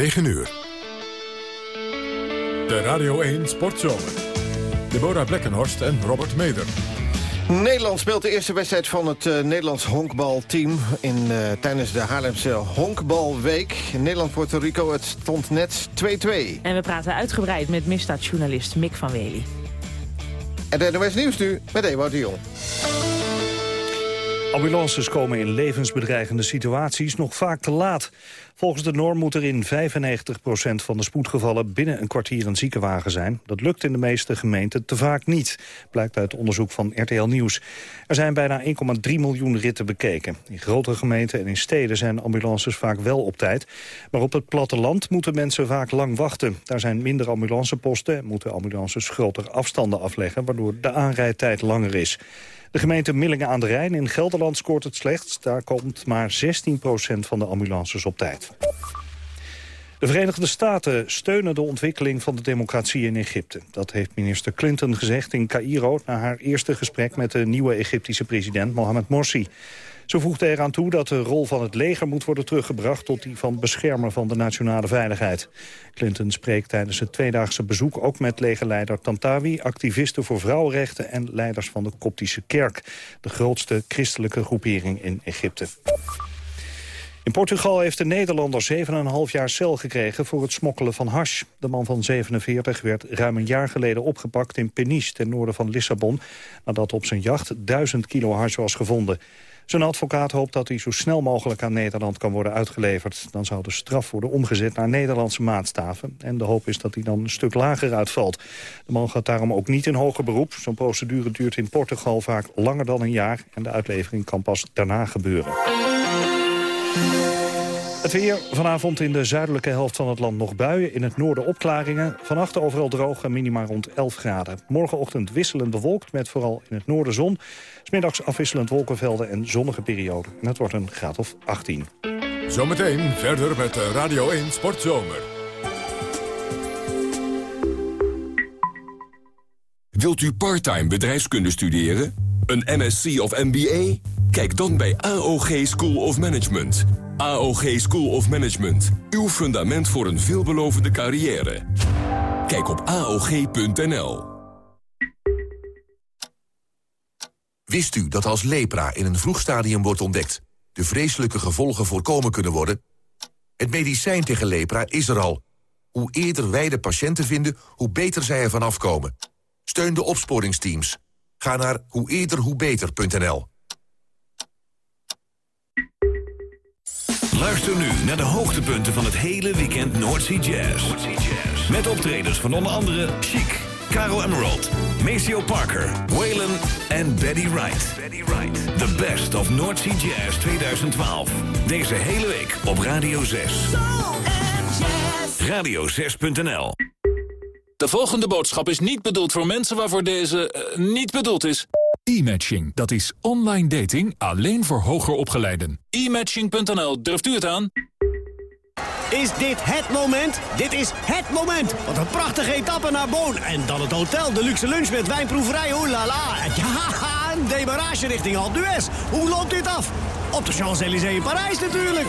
9 uur. De Radio 1 Sportzomer. Deborah Blekkenhorst en Robert Meder. Nederland speelt de eerste wedstrijd van het uh, Nederlands honkbalteam... In, uh, tijdens de Haarlemse Honkbalweek. Nederland-Puerto Rico, het stond net 2-2. En we praten uitgebreid met misdaadjournalist Mick van Wely. En de NOS Nieuws nu met Ewout de Jong. Ambulances komen in levensbedreigende situaties nog vaak te laat. Volgens de norm moet er in 95% van de spoedgevallen binnen een kwartier een ziekenwagen zijn. Dat lukt in de meeste gemeenten te vaak niet, blijkt uit onderzoek van RTL Nieuws. Er zijn bijna 1,3 miljoen ritten bekeken. In grotere gemeenten en in steden zijn ambulances vaak wel op tijd. Maar op het platteland moeten mensen vaak lang wachten. Daar zijn minder ambulanceposten en moeten ambulances grotere afstanden afleggen... waardoor de aanrijdtijd langer is. De gemeente Millingen aan de Rijn in Gelderland scoort het slechtst. Daar komt maar 16% van de ambulances op tijd. De Verenigde Staten steunen de ontwikkeling van de democratie in Egypte. Dat heeft minister Clinton gezegd in Cairo... na haar eerste gesprek met de nieuwe Egyptische president Mohamed Morsi. Ze voegde eraan toe dat de rol van het leger moet worden teruggebracht... tot die van beschermer van de nationale veiligheid. Clinton spreekt tijdens het tweedaagse bezoek ook met legerleider Tantawi... activisten voor vrouwenrechten en leiders van de Koptische Kerk... de grootste christelijke groepering in Egypte. In Portugal heeft de Nederlander 7,5 jaar cel gekregen voor het smokkelen van hash. De man van 47 werd ruim een jaar geleden opgepakt in Peniche, ten noorden van Lissabon, nadat op zijn jacht 1000 kilo hash was gevonden. Zijn advocaat hoopt dat hij zo snel mogelijk aan Nederland kan worden uitgeleverd. Dan zou de straf worden omgezet naar Nederlandse maatstaven. En de hoop is dat hij dan een stuk lager uitvalt. De man gaat daarom ook niet in hoger beroep. Zo'n procedure duurt in Portugal vaak langer dan een jaar. En de uitlevering kan pas daarna gebeuren. Het weer vanavond in de zuidelijke helft van het land nog buien. In het noorden opklaringen. Vannacht overal droog en minima rond 11 graden. Morgenochtend wisselend bewolkt met vooral in het noorden zon. Smiddags afwisselend wolkenvelden en zonnige perioden. En het wordt een graad of 18. Zometeen verder met Radio 1 Sportzomer. Wilt u parttime bedrijfskunde studeren? Een MSc of MBA? Kijk dan bij AOG School of Management. AOG School of Management. Uw fundament voor een veelbelovende carrière. Kijk op AOG.nl. Wist u dat als lepra in een vroeg stadium wordt ontdekt... de vreselijke gevolgen voorkomen kunnen worden? Het medicijn tegen lepra is er al. Hoe eerder wij de patiënten vinden, hoe beter zij ervan afkomen. Steun de opsporingsteams. Ga naar hoe eerder hoe beter.nl. Luister nu naar de hoogtepunten van het hele weekend Noordsea Jazz. Met optredens van onder andere Chic, Caro Emerald, Maceo Parker, Waylon en Betty Wright. The best of Noordsea Jazz 2012. Deze hele week op Radio 6. Radio6.nl De volgende boodschap is niet bedoeld voor mensen waarvoor deze uh, niet bedoeld is. E-matching, dat is online dating alleen voor hoger opgeleiden. E-matching.nl, durft u het aan? Is dit het moment? Dit is het moment! Wat een prachtige etappe naar Boon. En dan het hotel, de luxe lunch met wijnproeverij, la. Ja, een demarage richting Alpe d'Huez. Hoe loopt dit af? Op de Champs-Élysées in Parijs natuurlijk.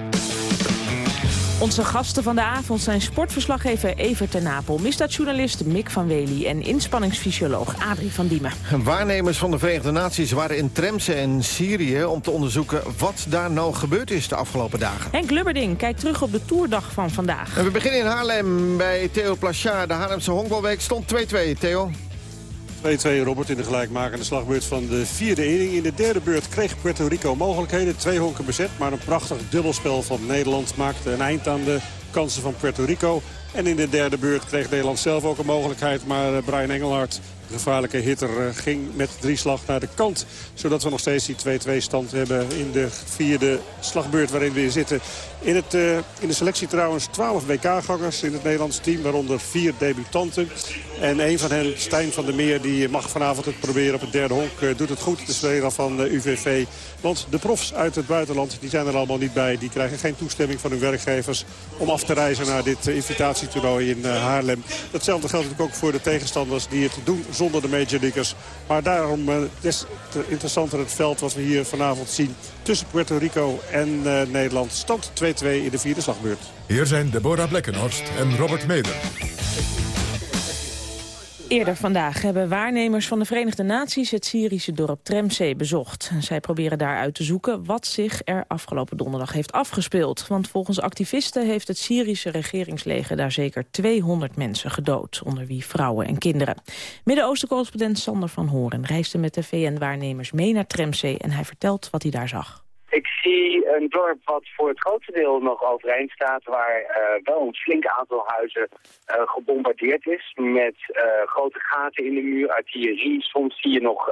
Onze gasten van de avond zijn sportverslaggever Evert ten Napel... misdaadjournalist Mick van Wely en inspanningsfysioloog Adrie van Diemen. Waarnemers van de Verenigde Naties waren in Tremse en Syrië... om te onderzoeken wat daar nou gebeurd is de afgelopen dagen. Henk Lubberding kijkt terug op de toerdag van vandaag. En we beginnen in Haarlem bij Theo Plachard. De Haarlemse honkbalweek stond 2-2, Theo. 2-2 Robert in de gelijkmakende slagbeurt van de vierde inning. In de derde beurt kreeg Puerto Rico mogelijkheden. Twee honken bezet, maar een prachtig dubbelspel van Nederland maakte een eind aan de kansen van Puerto Rico. En in de derde beurt kreeg Nederland zelf ook een mogelijkheid. Maar Brian Engelhard de gevaarlijke hitter ging met drie slag naar de kant. Zodat we nog steeds die 2-2 stand hebben in de vierde slagbeurt waarin we zitten. In, het, uh, in de selectie trouwens 12 WK-gangers in het Nederlands team. Waaronder vier debutanten. En een van hen, Stijn van der Meer, die mag vanavond het proberen op het derde honk. Uh, doet het goed, de speler van uh, UVV. Want de profs uit het buitenland, die zijn er allemaal niet bij. Die krijgen geen toestemming van hun werkgevers om af te reizen naar dit invitatietoernooi in Haarlem. Datzelfde geldt natuurlijk ook voor de tegenstanders die het doen zonder de major leaguers. Maar daarom des te interessanter het veld wat we hier vanavond zien tussen Puerto Rico en Nederland. Stand 2 2-2 in de vierde slagbeurt. Hier zijn Deborah Blekkenhorst en Robert Meder. Eerder vandaag hebben waarnemers van de Verenigde Naties het Syrische dorp Tremseh bezocht. Zij proberen daar uit te zoeken wat zich er afgelopen donderdag heeft afgespeeld. Want volgens activisten heeft het Syrische regeringsleger daar zeker 200 mensen gedood. Onder wie vrouwen en kinderen. Midden-Oosten-correspondent Sander van Horen reisde met de VN-waarnemers mee naar Tremseh en hij vertelt wat hij daar zag. Ik zie een dorp wat voor het grootste deel nog overeind staat... waar uh, wel een flink aantal huizen uh, gebombardeerd is... met uh, grote gaten in de muur, artillerie. Soms zie je nog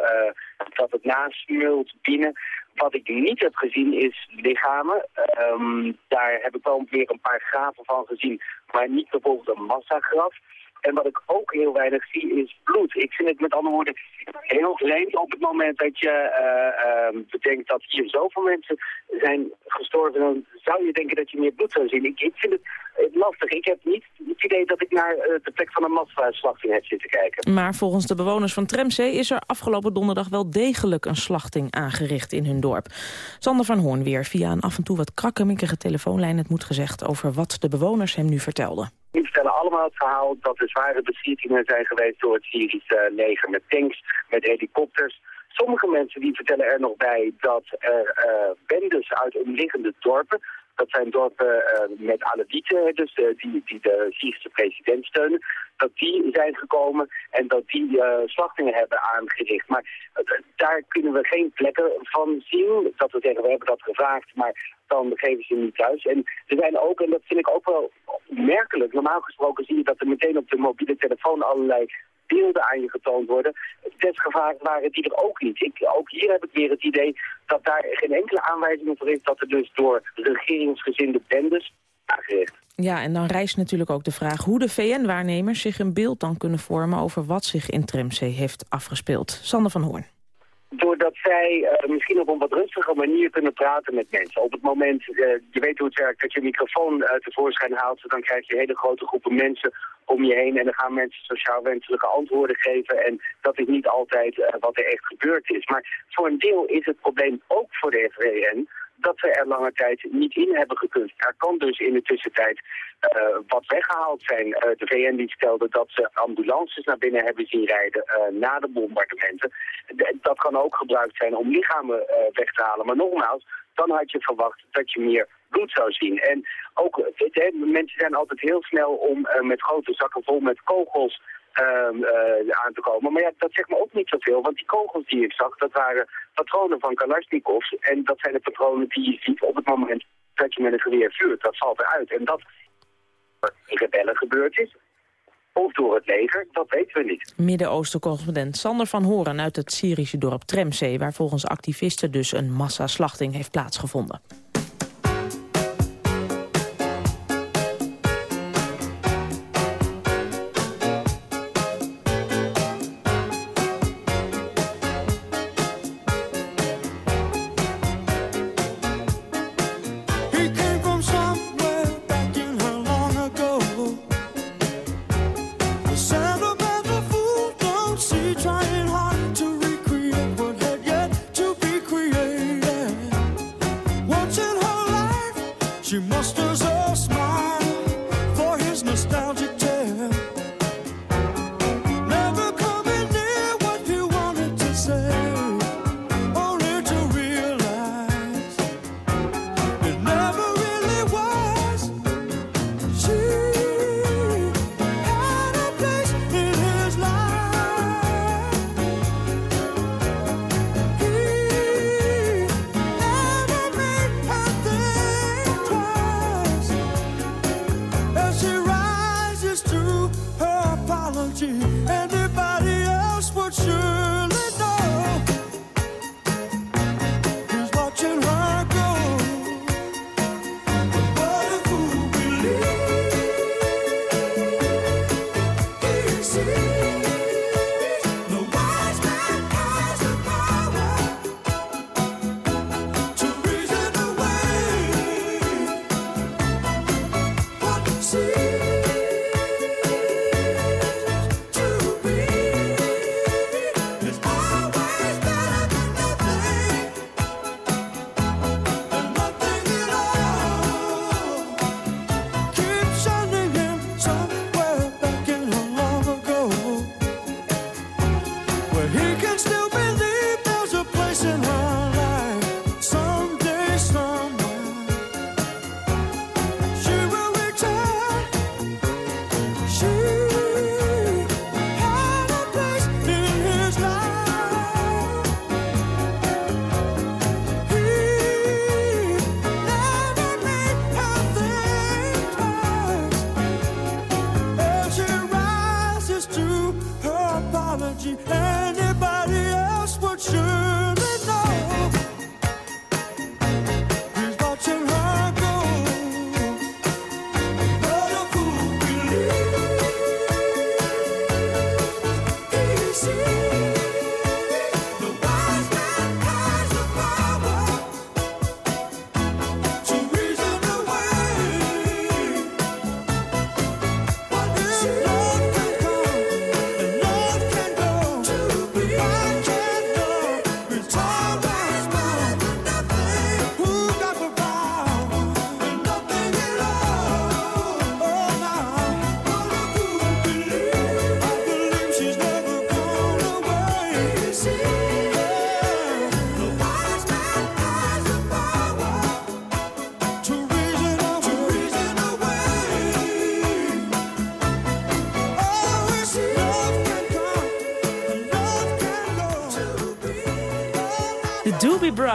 dat het nasmult binnen. Wat ik niet heb gezien is lichamen. Um, daar heb ik wel weer een paar graven van gezien... maar niet bijvoorbeeld een massagraf. En wat ik ook heel weinig zie is bloed. Ik vind het met andere woorden heel vreemd op het moment dat je uh, uh, bedenkt dat hier zoveel mensen zijn gestorven. Dan zou je denken dat je meer bloed zou zien. Ik, vind het lastig. Ik heb niet het idee dat ik naar uh, de plek van een massaslachting heb zitten kijken. Maar volgens de bewoners van Tremzee is er afgelopen donderdag wel degelijk een slachting aangericht in hun dorp. Sander van Hoorn weer via een af en toe wat krakkemikkige telefoonlijn het moet gezegd over wat de bewoners hem nu vertelden. Die vertellen allemaal het verhaal dat er zware beschietingen zijn geweest door het Syrische leger met tanks, met helikopters. Sommige mensen die vertellen er nog bij dat er uh, bendes uit omliggende dorpen, dat zijn dorpen uh, met Alevieten, dus uh, die, die de Syrische president steunen, dat die zijn gekomen en dat die uh, slachtingen hebben aangericht. Maar daar kunnen we geen plekken van zien. Dat we zeggen, we hebben dat gevraagd, maar dan geven ze niet thuis. En er zijn ook, en dat vind ik ook wel merkelijk, normaal gesproken zie je dat er meteen op de mobiele telefoon allerlei beelden aan je getoond worden. Desgevaar waren die er ook niet. Ik, ook hier heb ik weer het idee dat daar geen enkele aanwijzing voor is dat er dus door regeringsgezinde bendes aangericht. Ja, en dan rijst natuurlijk ook de vraag hoe de VN-waarnemers zich een beeld dan kunnen vormen over wat zich in Tremsee heeft afgespeeld. Sander van Hoorn doordat zij uh, misschien op een wat rustige manier kunnen praten met mensen. Op het moment, uh, je weet hoe het werkt, dat je microfoon uh, tevoorschijn haalt, dan krijg je hele grote groepen mensen om je heen en dan gaan mensen sociaal wenselijke antwoorden geven. En dat is niet altijd wat er echt gebeurd is. Maar voor een deel is het probleem ook voor de FVN dat we er lange tijd niet in hebben gekund. Er kan dus in de tussentijd uh, wat weggehaald zijn. Uh, de VN die stelde dat ze ambulances naar binnen hebben zien rijden uh, na de bombardementen. Dat kan ook gebruikt zijn om lichamen weg te halen. Maar nogmaals, dan had je verwacht dat je meer bloed zou zien. En ook, he, mensen zijn altijd heel snel om met grote zakken vol met kogels aan te komen. Maar ja, dat zegt me ook niet zoveel, want die kogels die ik zag, dat waren patronen van Kalashnikovs. En dat zijn de patronen die je ziet op het moment dat je met een geweer vuurt. Dat valt eruit. En dat in rebellen gebeurd is, of door het leger, dat weten we niet. Midden-Oosten-correspondent Sander van Horen uit het Syrische dorp Tremzee... waar volgens activisten dus een massaslachting heeft plaatsgevonden.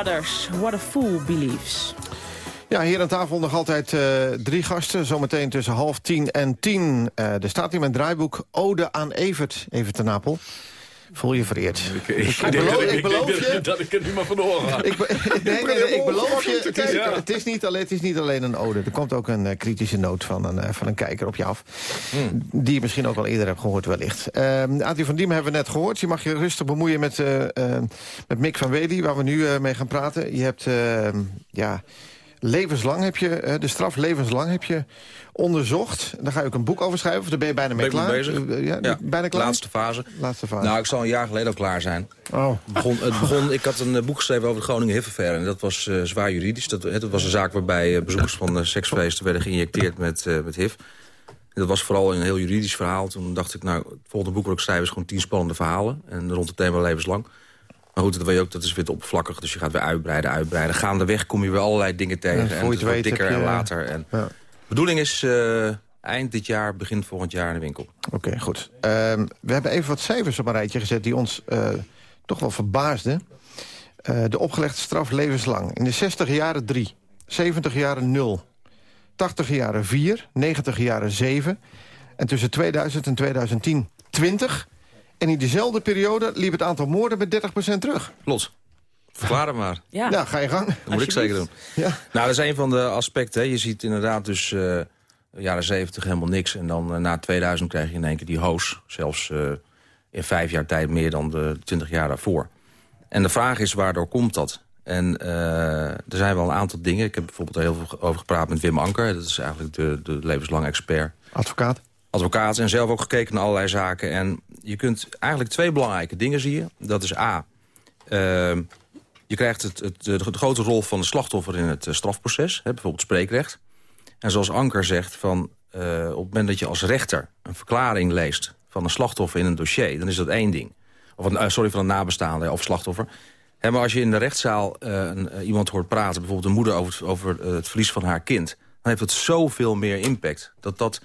Brothers, What a Fool Believes. Ja, hier aan tafel nog altijd uh, drie gasten. Zometeen tussen half tien en tien. Uh, er staat hier mijn draaiboek Ode aan Evert, Evert ten Napel. Voel je vereerd. Ik, ik, ik, beloof, ik beloof je... Dat ik er niet meer van horen ik, nee, nee, nee, ik beloof je, het is, ja. het, is niet alleen, het is niet alleen een ode. Er komt ook een uh, kritische noot van een, uh, van een kijker op je af. Hmm. Die je misschien ook al eerder hebt gehoord wellicht. Uh, van Diemen hebben we net gehoord. Je mag je rustig bemoeien met, met Mick van Wedi, waar we nu mee gaan praten. Je hebt, ja levenslang heb je, eh, de straf levenslang heb je onderzocht. Daar ga je ook een boek over schrijven, of daar ben je bijna mee klaar? bezig. Eh, ja, bijna klaar? Laatste fase. Laatste fase. Nou, ik zal een jaar geleden al klaar zijn. Oh. Het begon, het begon, ik had een boek geschreven over de Groningen HIV-affaire. En dat was uh, zwaar juridisch. Dat, het was een zaak waarbij bezoekers van seksfeesten werden geïnjecteerd met, met HIV. dat was vooral een heel juridisch verhaal. Toen dacht ik, nou, het volgende boek wat ik schrijf is gewoon tien spannende verhalen. En rond het thema levenslang. Maar goed, dat weet je ook, dat is weer te oppervlakkig. Dus je gaat weer uitbreiden, uitbreiden. Gaandeweg kom je weer allerlei dingen tegen. Ja, en het wordt dikker en later. En ja. Bedoeling is uh, eind dit jaar, begin volgend jaar in de winkel. Oké, goed. Uh, we hebben even wat cijfers op een rijtje gezet... die ons uh, toch wel verbaasden. Uh, de opgelegde straf levenslang. In de 60 jaren 3, 70 jaren 0, 80 jaren 4, 90 jaren 7... en tussen 2000 en 2010 20... En in diezelfde periode liep het aantal moorden met 30% terug. Klopt. Verklaar het maar. Ja. ja, ga je gang. Dat moet ik zeker doen. Ja. Nou, dat is een van de aspecten. Hè. Je ziet inderdaad dus uh, jaren 70 helemaal niks. En dan uh, na 2000 krijg je in één keer die hoos. Zelfs uh, in vijf jaar tijd meer dan de 20 jaar daarvoor. En de vraag is, waardoor komt dat? En er zijn wel een aantal dingen. Ik heb bijvoorbeeld heel veel over gepraat met Wim Anker. Dat is eigenlijk de, de levenslang expert. Advocaat advocaat en zelf ook gekeken naar allerlei zaken. En je kunt eigenlijk twee belangrijke dingen zien. Dat is A, uh, je krijgt het, het, de, grote rol van de slachtoffer in het uh, strafproces. Hè, bijvoorbeeld spreekrecht. En zoals Anker zegt, van, uh, op het moment dat je als rechter een verklaring leest... van een slachtoffer in een dossier, dan is dat één ding. Of uh, sorry, van een nabestaande of slachtoffer. Hè, maar als je in de rechtszaal iemand hoort praten... bijvoorbeeld een moeder over, het, over het verlies van haar kind... dan heeft het zoveel meer impact. Dat dat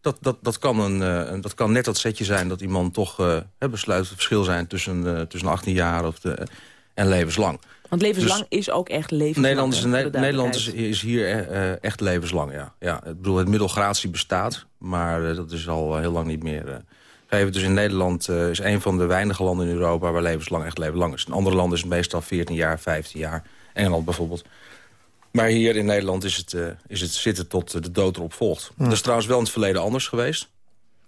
dat, dat, dat, kan een, dat kan net dat setje zijn dat iemand toch besluit het verschil zijn tussen, tussen 18 jaar of de, en levenslang. Want levenslang dus, is ook echt levenslang. Nederland is, ne Nederland is, is hier echt levenslang, ja. ja. Ik bedoel, het middelgratie bestaat, maar dat is al heel lang niet meer. Even dus in Nederland is een van de weinige landen in Europa waar levenslang echt levenslang is. In andere landen is het meestal 14 jaar, 15 jaar. Engeland bijvoorbeeld. Maar hier in Nederland is het, uh, is het zitten tot de dood erop volgt. Dat is trouwens wel in het verleden anders geweest.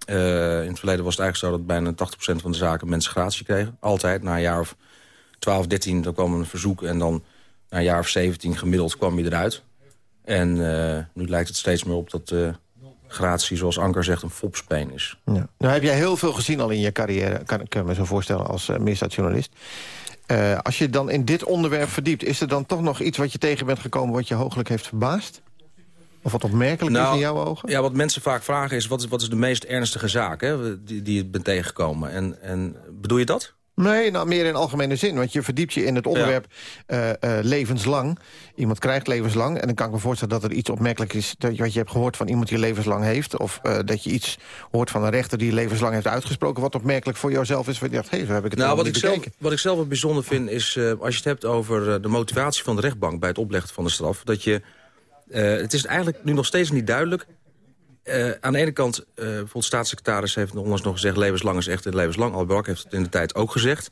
Uh, in het verleden was het eigenlijk zo dat bijna 80% van de zaken mensen gratie kregen. Altijd, na een jaar of 12, 13, dan kwam een verzoek... en dan na een jaar of 17 gemiddeld kwam je eruit. En uh, nu lijkt het steeds meer op dat gratie, zoals Anker zegt, een fopspeen is. Ja. Nou heb jij heel veel gezien al in je carrière, kan ik me zo voorstellen, als uh, misdaadjournalist. Uh, als je dan in dit onderwerp verdiept... is er dan toch nog iets wat je tegen bent gekomen... wat je hooglijk heeft verbaasd? Of wat opmerkelijk nou, is in jouw ogen? Ja, wat mensen vaak vragen is... wat is, wat is de meest ernstige zaak hè, die, die je bent tegengekomen? En, en bedoel je dat? Nee, nou meer in algemene zin. Want je verdiept je in het onderwerp ja. uh, uh, levenslang. Iemand krijgt levenslang. En dan kan ik me voorstellen dat er iets opmerkelijk is... Dat, wat je hebt gehoord van iemand die levenslang heeft. Of uh, dat je iets hoort van een rechter die levenslang heeft uitgesproken... wat opmerkelijk voor jouzelf is. Waar je dacht, hé, hey, zo heb ik het nou, wat ik, zelf, wat ik zelf wat bijzonder vind is... als je het hebt over de motivatie van de rechtbank... bij het opleggen van de straf... dat je... het is eigenlijk nu nog steeds niet duidelijk uh, aan de ene kant, uh, bijvoorbeeld staatssecretaris heeft onlangs nog gezegd... levenslang is echt levenslang. Albrak heeft het in de tijd ook gezegd.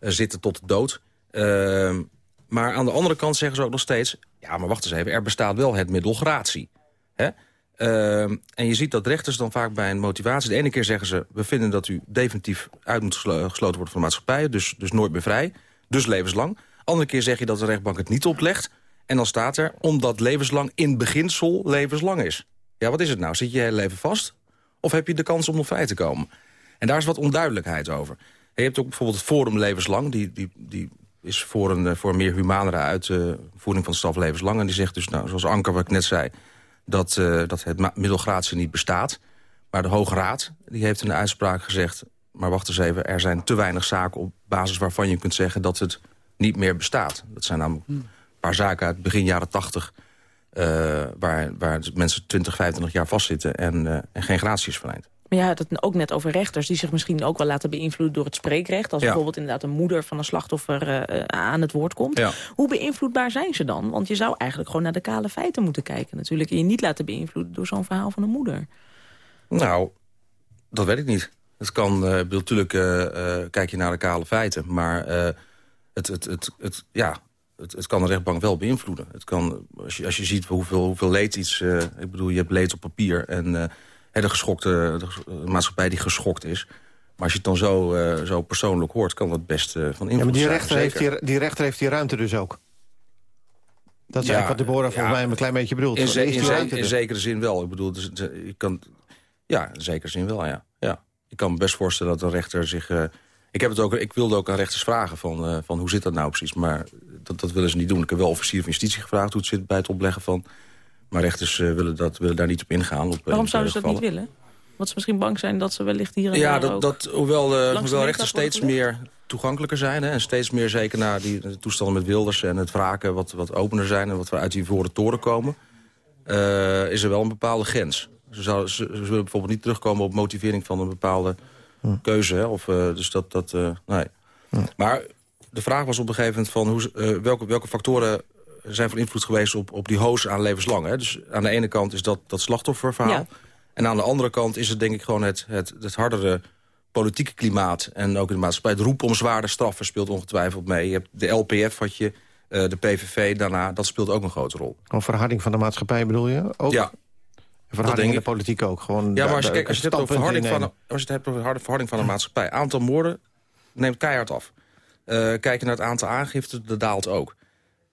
Uh, zitten tot de dood. Ehm, maar aan de andere kant zeggen ze ook nog steeds... ja, maar wacht eens even, er bestaat wel het middel gratie. Hè? Ehm, en je ziet dat rechters dan vaak bij een motivatie... de ene keer zeggen ze, we vinden dat u definitief uit moet gesloten worden van de maatschappij... dus, dus nooit meer vrij, dus levenslang. Andere keer zeg je dat de rechtbank het niet oplegt... en dan staat er, omdat levenslang in beginsel levenslang is. Ja, wat is het nou? Zit je je hele leven vast? Of heb je de kans om nog vrij te komen? En daar is wat onduidelijkheid over. je hebt ook bijvoorbeeld het Forum Levenslang. Die, die, die is voor een, voor een meer humanere uitvoering van de straf levenslang. En die zegt dus, nou, zoals Anker wat ik net zei... dat, uh, dat het middelgraadse niet bestaat. Maar de Hoge Raad die heeft in de uitspraak gezegd... maar wacht eens even, er zijn te weinig zaken op basis waarvan je kunt zeggen... dat het niet meer bestaat. Dat zijn namelijk een paar zaken uit begin jaren tachtig... Uh, waar, waar mensen 20, 25 jaar vastzitten en, uh, en geen gratie is verleend. Maar je had het ook net over rechters die zich misschien ook wel laten beïnvloeden door het spreekrecht. Als Ja. bijvoorbeeld inderdaad een moeder van een slachtoffer eh, eh, aan het woord komt. Ja. Hoe beïnvloedbaar zijn ze dan? Want je zou eigenlijk gewoon naar de kale feiten moeten kijken natuurlijk. En je niet laten beïnvloeden door zo'n verhaal van een moeder. Nou, dat weet ik niet. Het kan, eh, natuurlijk eh, eh, kijk je naar de kale feiten. Maar eh, het, het, het, het, ja, het, het kan de rechtbank wel beïnvloeden. Het kan, als, je, als je ziet hoeveel, hoeveel leed iets... eh, ik bedoel, je hebt leed op papier en hè, de, geschokte, de, maatschappij die geschokt is. Maar als je het dan zo, eh, zo persoonlijk hoort, kan dat best van invloed Ja, maar die zijn, rechter, heeft die, die rechter heeft die ruimte dus ook. Dat is Ja, eigenlijk wat Deborah volgens mij een klein beetje bedoelt. In, in, er? zekere zin wel. Ik bedoel, dus, je kan, ja, in zekere zin wel, ja. ja. Ik kan me best voorstellen dat een rechter zich... ik, heb het ook, ik wilde ook aan rechters vragen van, van hoe zit dat nou precies. Maar dat, dat willen ze niet doen. Ik heb wel officier van justitie gevraagd hoe het zit bij het opleggen van... Maar rechters eh, willen, dat, willen daar niet op ingaan. Op, eh, Waarom in zouden ze dat niet willen? Want ze misschien bang zijn dat ze wellicht hier en Ja, dat, dat, hoewel, eh, hoewel rechters steeds meer toegankelijker zijn... Hè, en steeds meer zeker naar die de toestanden met Wilders en het wraken... wat, wat opener zijn en wat we uit die voren toren komen... eh, is er wel een bepaalde grens. Ze, zou, ze, ze willen bijvoorbeeld niet terugkomen op motivering van een bepaalde keuze. Hè, of, eh, dus dat, dat eh, nee. Maar de vraag was op een gegeven moment van... Hoe, eh, welke, welke factoren zijn van invloed geweest op, op die hoos aan levenslang. Hè? Dus aan de ene kant is dat dat slachtofferverhaal. Ja. En aan de andere kant is het denk ik gewoon het, het, het hardere politieke klimaat. En ook in de maatschappij. Het roep om zware straffen speelt ongetwijfeld mee. Je hebt de LPF had je, eh, de PVV daarna. Dat speelt ook een grote rol. Een verharding van de maatschappij bedoel je? Ook? Ja. Verharding in de politiek ook. Gewoon Ja, maar als je, als het hebt over verharding van, de- als je het hebt over harde verharding van de maatschappij. Aantal moorden neemt keihard af. Eh kijk je naar het aantal aangiften, dat daalt ook.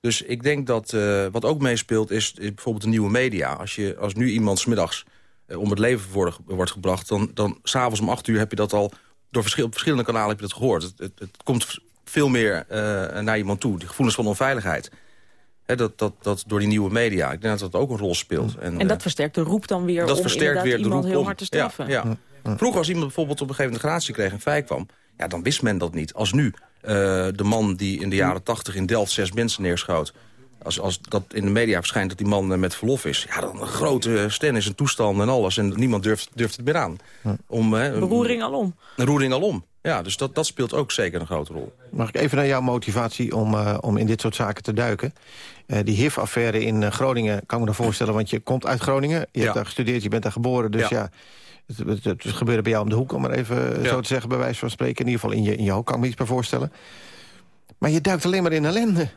Dus ik denk dat eh, wat ook meespeelt is, is bijvoorbeeld de nieuwe media. Als, je, als nu iemand smiddags eh, om het leven wordt, wordt gebracht... dan, dan s'avonds om acht uur heb je dat al... door verschil, op verschillende kanalen heb je dat gehoord. Het, het, het komt veel meer eh, naar iemand toe. Die gevoelens van onveiligheid. Hè, dat, dat, dat door die nieuwe media. Ik denk dat dat ook een rol speelt. En eh, dat versterkt de roep dan weer dat om versterkt weer de iemand roep heel om. hard te straffen. Ja, Vroeger als iemand bijvoorbeeld op een gegeven moment gratie kreeg en vrij kwam... Ja, dan wist men dat niet. Als nu de man die in de jaren tachtig in Delft zes mensen neerschoot... Als, als dat in de media verschijnt dat die man eh, met verlof is... ja, dan een grote stennis en toestand en alles. En niemand durft, durft het meer aan. Om, hè, een- Beroering alom. Een roering alom. Ja, dus dat, dat speelt ook zeker een grote rol. Mag ik even naar jouw motivatie om, eh, om in dit soort zaken te duiken? Eh, die HIV-affaire in eh, Groningen kan ik me dan voorstellen... want je komt uit Groningen, je Ja. hebt daar gestudeerd, je bent daar geboren... dus ja, Ja. Het, het, het gebeurde bij jou om de hoek... om maar even Ja. zo te zeggen, bij wijze van spreken. In ieder geval in je, in je hoek, kan ik me iets bij voorstellen. Maar je duikt alleen maar in ellende.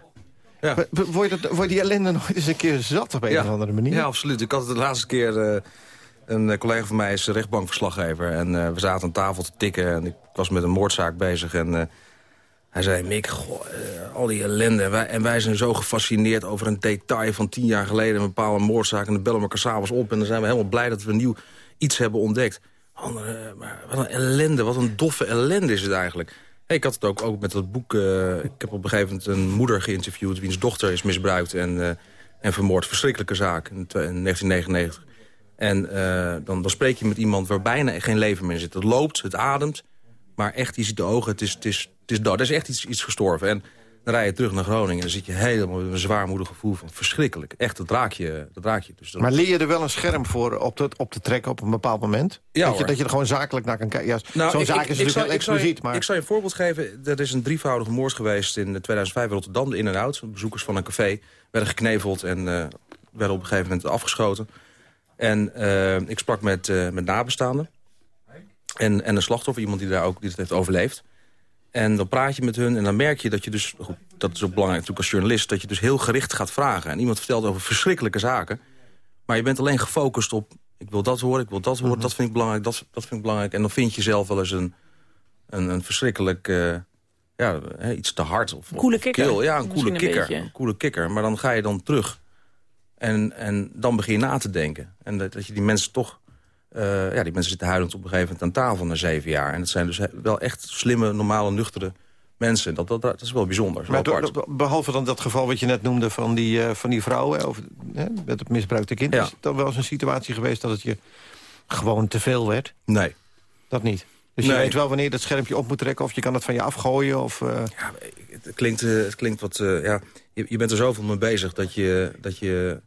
Ja. Word je, dat, word je die ellende nooit eens een keer zat op een of andere manier? Ja, absoluut. Ik had het de laatste keer... eh, een eh, collega van mij is rechtbankverslaggever. En eh, we zaten aan tafel te tikken. En ik was met een moordzaak bezig. En eh, hij zei, Mick, goh, eh, al die ellende. En wij, en wij zijn zo gefascineerd over een detail van tien jaar geleden. Een bepaalde moordzaak. En dan bellen we elkaar s'avonds op. En dan zijn we helemaal blij dat we nieuw iets hebben ontdekt. Wat een ellende, wat een doffe ellende is het eigenlijk. Hey, ik had het ook, ook met dat boek... eh, ik heb op een gegeven moment een moeder geïnterviewd... wiens dochter is misbruikt en, eh, en vermoord. Verschrikkelijke zaak in, twe- in 1999. En eh, dan, dan spreek je met iemand waar bijna geen leven meer zit. Het loopt, het ademt, maar echt, je ziet de ogen, het is, het is, het is dood. Er is echt iets, iets gestorven. En dan rij je terug naar Groningen en dan zit je helemaal met een zwaarmoedig gevoel van verschrikkelijk. Echt, dat raak je. Dat raak je. Dus dat, Maar leer je er wel een scherm voor op te, op te trekken op een bepaald moment? Ja, dat, je, dat je er gewoon zakelijk naar kan kijken. Ja, Nou, Zo'n zaak ik- is ik natuurlijk zou- heel ik expliciet. Maar... Ik zal je een voorbeeld geven. Er is een drievoudige moord geweest in 2005 in Rotterdam, de In en Out. Bezoekers van een café werden gekneveld en eh, werden op een gegeven moment afgeschoten. En eh, ik sprak met, eh, met nabestaanden. En, en een slachtoffer, iemand die, daar ook, die het heeft overleefd. En dan praat je met hun en dan merk je dat je dus... Goed, dat is ook belangrijk natuurlijk als journalist... dat je dus heel gericht gaat vragen. En iemand vertelt over verschrikkelijke zaken. Maar je bent alleen gefocust op... ik wil dat horen, ik wil dat horen, dat vind ik belangrijk, dat, dat vind ik belangrijk. En dan vind je zelf wel eens een, een, een verschrikkelijk... eh, ja, iets te hard. Of, Coole of kikker. Ja, een coole een kikker. Een coole kikker. Maar dan ga je dan terug. En, en dan begin je na te denken. En dat, dat je die mensen toch... eh, ja, die mensen zitten huilend op een gegeven moment aan tafel na zeven jaar. En dat zijn dus wel echt slimme, normale, nuchtere mensen. Dat, dat, dat is wel bijzonder. Is Maar wel do- behalve dan dat geval wat je net noemde van die, eh, van die vrouw... Hè, over, hè, met het misbruikte kind... Ja. is het dan wel eens een situatie geweest dat het je gewoon te veel werd? Nee. Dat niet? Dus je weet wel wanneer dat schermpje op moet trekken... of je kan het van je afgooien? Of, eh, Het klinkt, eh, het klinkt wat... eh, ja, je, je bent er zoveel mee bezig dat je... Dat je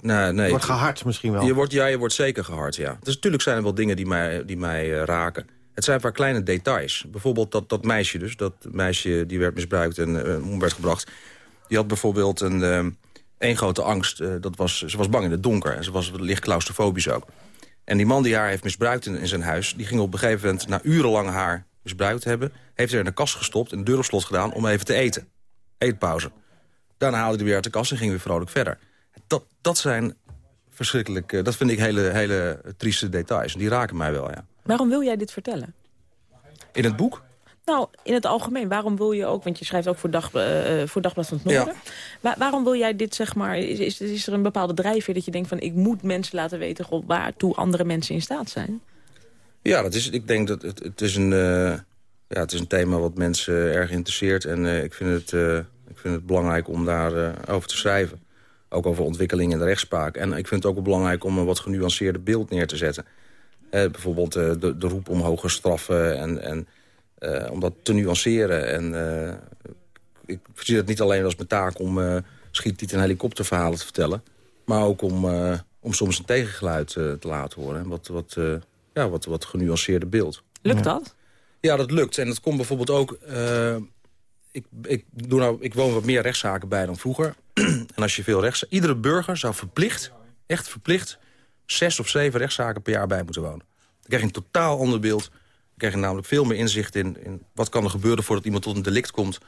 Nee, nee. Je wordt gehard misschien wel. Je wordt, ja, je wordt zeker gehard, ja. Dus natuurlijk zijn er wel dingen die mij, die mij uh, raken. Het zijn vaak kleine details. Bijvoorbeeld dat, dat meisje dus, dat meisje die werd misbruikt en uh, om werd gebracht. Die had bijvoorbeeld een, uh, één grote angst. Dat was, ze was bang in het donker en ze was licht claustrofobisch ook. En die man die haar heeft misbruikt in, in zijn huis... die ging op een gegeven moment na urenlang haar misbruikt hebben... heeft er in de kast gestopt en de deur op slot gedaan om even te eten. Eetpauze. Daarna haalde hij weer uit de kast en ging weer vrolijk verder. Dat, dat zijn verschrikkelijk... Uh, dat vind ik hele, hele trieste details. En die raken mij wel, ja. Waarom wil jij dit vertellen? In het boek? Nou, in het algemeen, waarom wil je ook... want je schrijft ook voor, dag, uh, voor Dagblad van het Noorden. Ja. Waar, waarom wil jij dit, zeg maar... Is, is, is, er een bepaalde drijfveer dat je denkt van... ik moet mensen laten weten God, waartoe andere mensen in staat zijn? Ja, dat is, ik denk dat het, het is een... Uh, ja, het is een thema wat mensen erg interesseert. En uh, ik, vind het, ik vind het belangrijk om daarover over te schrijven. Ook over ontwikkeling in de rechtspraak. En ik vind het ook wel belangrijk om een wat genuanceerder beeld neer te zetten. bijvoorbeeld de, de roep om hoge straffen en... en uh, om dat te nuanceren. En uh, ik zie het niet alleen als mijn taak om uh, schiet niet een helikopterverhalen te vertellen. Maar ook om, om soms een tegengeluid te laten horen. En wat, wat, ja, wat, wat genuanceerde beeld. Lukt dat? Ja, dat lukt. En dat komt bijvoorbeeld ook... ik, ik, doe nou, ik woon wat meer rechtszaken bij dan vroeger. en als je veel rechts... Iedere burger zou verplicht, echt verplicht... zes of zeven rechtszaken per jaar bij moeten wonen. Dan krijg je een totaal ander beeld krijg je namelijk veel meer inzicht in, in wat kan er gebeuren voordat iemand tot een delict komt.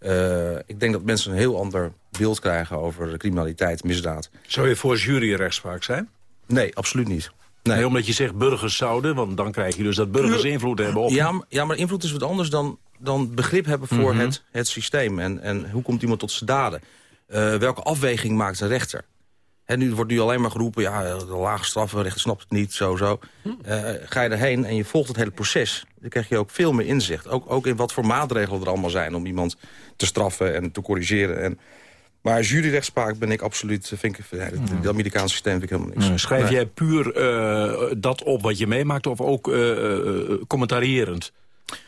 Uh, ik denk dat mensen een heel ander beeld krijgen over criminaliteit, misdaad. Zou je voor juryrechtspraak zijn? Nee, absoluut niet. Nee. nee. omdat je zegt burgers zouden, want dan krijg je dus dat burgers invloed hebben. Op... Ja, maar, ja, maar invloed is wat anders dan, dan begrip hebben voor mm -hmm. het, het systeem. En, en hoe komt iemand tot zijn daden? Uh, welke afweging maakt een rechter? En nu wordt nu alleen maar geroepen, ja, de lage straffen, rechter snapt het niet, zo, zo. Uh, ga je erheen en je volgt het hele proces, dan krijg je ook veel meer inzicht. Ook, ook in wat voor maatregelen er allemaal zijn om iemand te straffen en te corrigeren. En, maar juryrechtspraak ben ik absoluut, vind ik, ja, het, het Amerikaanse systeem vind ik helemaal niks. Schrijf nee. jij puur uh, dat op wat je meemaakt of ook uh, commentarierend?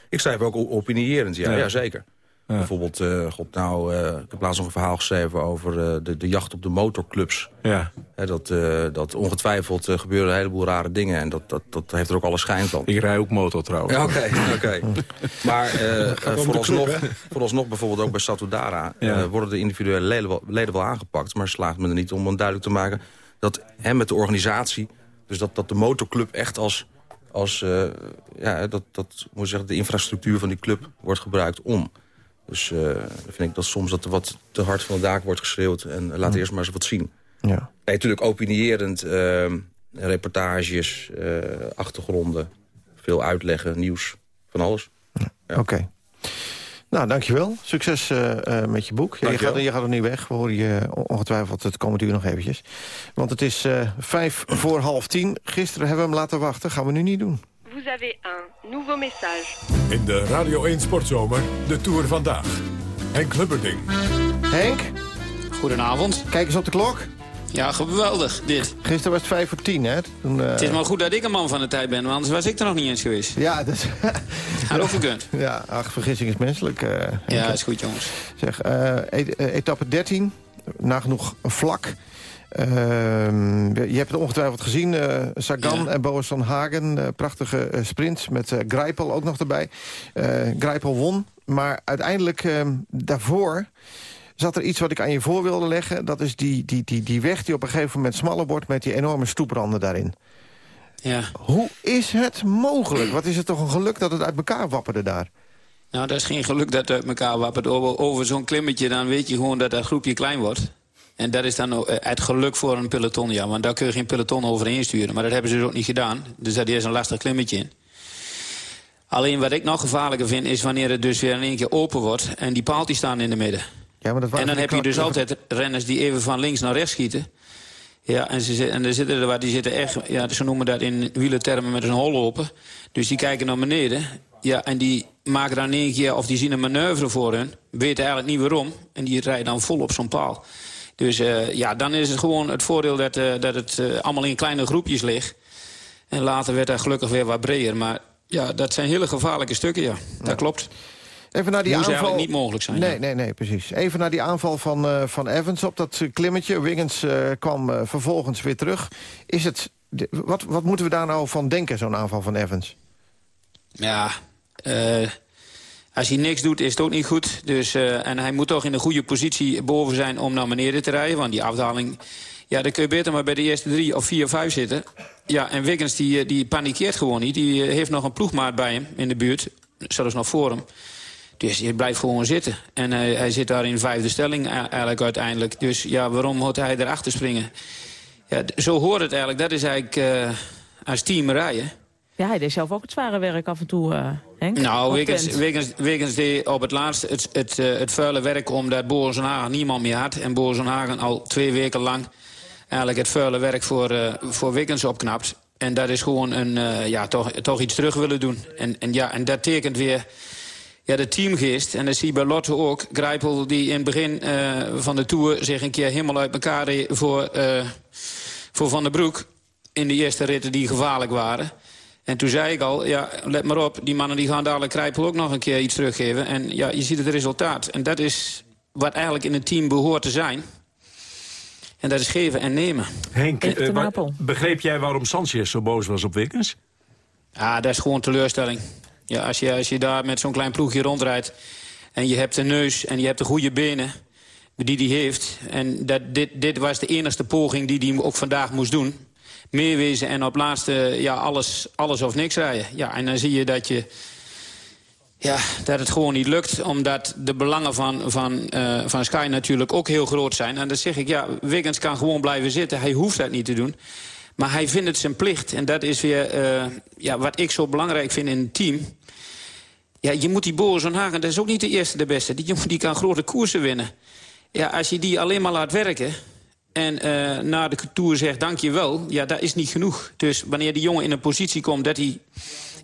Ik schrijf ook opinierend, ja, ja. ja zeker. Ja. Bijvoorbeeld, uh, god, nou, uh, ik heb laatst nog een verhaal geschreven over uh, de, de jacht op de motorclubs. Ja. dat, dat ongetwijfeld gebeuren een heleboel rare dingen. En dat, dat, dat heeft er ook alle schijn van. Ik rij ook motor trouwens. Oké, oké. Okay. maar vooralsnog, vooralsnog bijvoorbeeld ook bij Satudara... Ja. worden de individuele leden wel, leden wel aangepakt. Maar slaagt me er niet om duidelijk te maken dat hem met de organisatie... dus dat, dat de motorclub echt als als uh, ja, dat, dat moet zeggen, de infrastructuur van die club wordt gebruikt om. Dus uh, vind ik dat soms dat er wat te hard van de daak wordt geschreeuwd. En laat eerst maar eens wat zien. Ja. Nee, natuurlijk opinierend. Uh, reportages, uh, achtergronden. Veel uitleggen, nieuws. Van alles. Ja. Ja. Oké. Okay. Nou, dankjewel. Succes uh, met je boek. Ja, je, gaat, je gaat er niet weg. We horen je ongetwijfeld het komende uur nog eventjes. Want het is vijf voor half tien. Gisteren hebben we hem laten wachten. Gaan we nu niet doen. Vous avez un nouveau message. In de Radio 1 Sportzomer, de Tour vandaag. Henk Lubberding. Henk. Goedenavond. Kijk eens op de klok. Ja, geweldig, dit. Gisteren was het vijf voor tien, hè? Toen, uh... Het is maar goed dat ik een man van de tijd ben, want anders was ik er nog niet eens geweest. Ja, dat... Had ook gekund. Ja, ach, vergissing is menselijk. Uh, ja, is goed, jongens. Zeg, uh, etappe 13, nagenoeg vlak. Uh, je hebt het ongetwijfeld gezien. Uh, Sagan ja. en Boas van Hagen. Uh, prachtige sprints met Grijpel ook nog erbij. Grijpel won. Maar uiteindelijk ehm, daarvoor zat er iets wat ik aan je voor wilde leggen. Dat is die, die, die, die weg die op een gegeven moment smaller wordt... met die enorme stoepranden daarin. Ja. Hoe is het mogelijk? Wat is het toch een geluk dat het uit elkaar wapperde daar? Nou, dat is geen geluk dat het uit elkaar wappert. Over, over zo'n klimmetje dan weet je gewoon dat dat groepje klein wordt. En dat is dan het geluk voor een peloton, ja. Want daar kun je geen peloton overheen sturen. Maar dat hebben ze dus ook niet gedaan. Dus dat is een lastig klimmetje in. Alleen wat ik nog gevaarlijker vind... is wanneer het dus weer in één keer open wordt... en die paaltjes staan in de midden. Ja, maar dat en dan heb je dus altijd renners die even van links naar rechts schieten. Ja, en, ze, en er zitten er waar die zitten echt... Ja, ze noemen dat in wielertermen met een hol open. Dus die kijken naar beneden. Ja, en die maken dan in één keer... of die zien een manoeuvre voor hun. Weten eigenlijk niet waarom. En die rijden dan vol op zo'n paal. Dus uh, ja, dan is het gewoon het voordeel dat, uh, dat het uh, allemaal in kleine groepjes ligt. En later werd dat gelukkig weer wat breder. Maar ja, dat zijn hele gevaarlijke stukken, ja. Dat klopt. Even naar die Moest aanval... niet mogelijk zijn. Nee, ja. nee, nee, precies. Even naar die aanval van, eh, van Evans op dat eh, klimmetje. Wiggins eh, kwam eh, vervolgens weer terug. Is het, de- wat, wat moeten we daar nou van denken, zo'n aanval van Evans? Ja, eh, als hij niks doet is het ook niet goed. Dus, eh, en hij moet toch in een goede positie boven zijn om naar beneden te rijden. Want die afdaling, ja, dan kun je beter maar bij de eerste drie of vier, vijf zitten. Ja, en Wiggins die, eh, die panikeert gewoon niet. Die eh, heeft nog een ploegmaat bij hem in de buurt. Zelfs nog voor hem. Dus hij blijft gewoon zitten. En hij, hij zit daar in vijfde stelling e- eigenlijk uiteindelijk. Dus ja, waarom moet hij erachter springen? Ja, zo hoort het eigenlijk. Dat is eigenlijk eh, als team rijden. Ja, hij deed zelf ook het zware werk af en toe, Henk. Nou. Wiggins, Wiggins deed op het laatst het, het, eh, het vuile werk... omdat Boris Hagen niemand meer had. En Boris Hagen al twee weken lang eigenlijk het vuile werk voor, eh, voor Wiggins opknapt. En dat is gewoon een, eh, ja, toch, toch iets terug willen doen. En, en, ja, en dat tekent weer ja, de teamgeest. En dat zie je bij Lotto ook. Grijpel die in het begin van de Tour zich een keer helemaal uit elkaar reed voor, voor Van der Broek. In de eerste ritten die gevaarlijk waren. En toen zei ik al, ja, let maar op, die mannen die gaan dadelijk Krijpel ook nog een keer iets teruggeven. En ja, je ziet het resultaat. En dat is wat eigenlijk in een team behoort te zijn. En dat is geven en nemen. Henk, eh, begreep jij waarom Sanchez zo boos was op Wiggins? Ja, dat is gewoon teleurstelling. Ja, als, je, als je daar met zo'n klein ploegje rondrijdt... en je hebt een neus en je hebt de goede benen die hij heeft... en dat, dit, dit was de enigste poging die hij ook vandaag moest doen... meewezen en op laatste ja, alles, alles of niks rijden. Ja, en dan zie je dat je... Ja, dat het gewoon niet lukt, omdat de belangen van, van, eh, van Sky natuurlijk ook heel groot zijn. En dan zeg ik, ja, Wiggins kan gewoon blijven zitten. Hij hoeft dat niet te doen. Maar hij vindt het zijn plicht. En dat is weer eh, ja, wat ik zo belangrijk vind in een team. Ja, je moet die Boris van Hagen, dat is ook niet de eerste de beste. Die die kan grote koersen winnen. Ja, als je die alleen maar laat werken... en eh, na de Tour zegt dankjewel, ja, dat is niet genoeg. Dus wanneer die jongen in een positie komt dat hij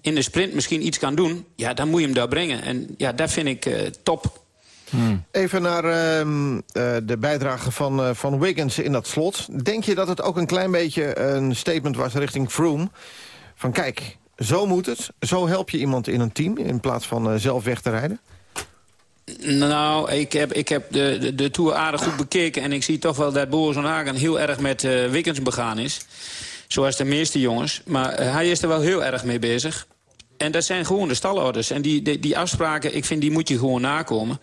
in de sprint misschien iets kan doen... ja, dan moet je hem daar brengen. En ja, dat vind ik eh, top. Even naar ehm, eh, de bijdrage van, eh, van Wiggins in dat slot. Denk je dat het ook een klein beetje een statement was richting Froome? Van kijk, zo moet het. Zo help je iemand in een team in plaats van eh, zelf weg te rijden? Nou, ik heb, ik heb de, de, de Tour aardig goed bekeken... en ik zie toch wel dat Boris van Hagen heel erg met Wiggins begaan is. Zoals de meeste jongens. Maar eh, hij is er wel heel erg mee bezig. En dat zijn gewoon de stalorders. En die, die, die afspraken, ik vind, die moet je gewoon nakomen.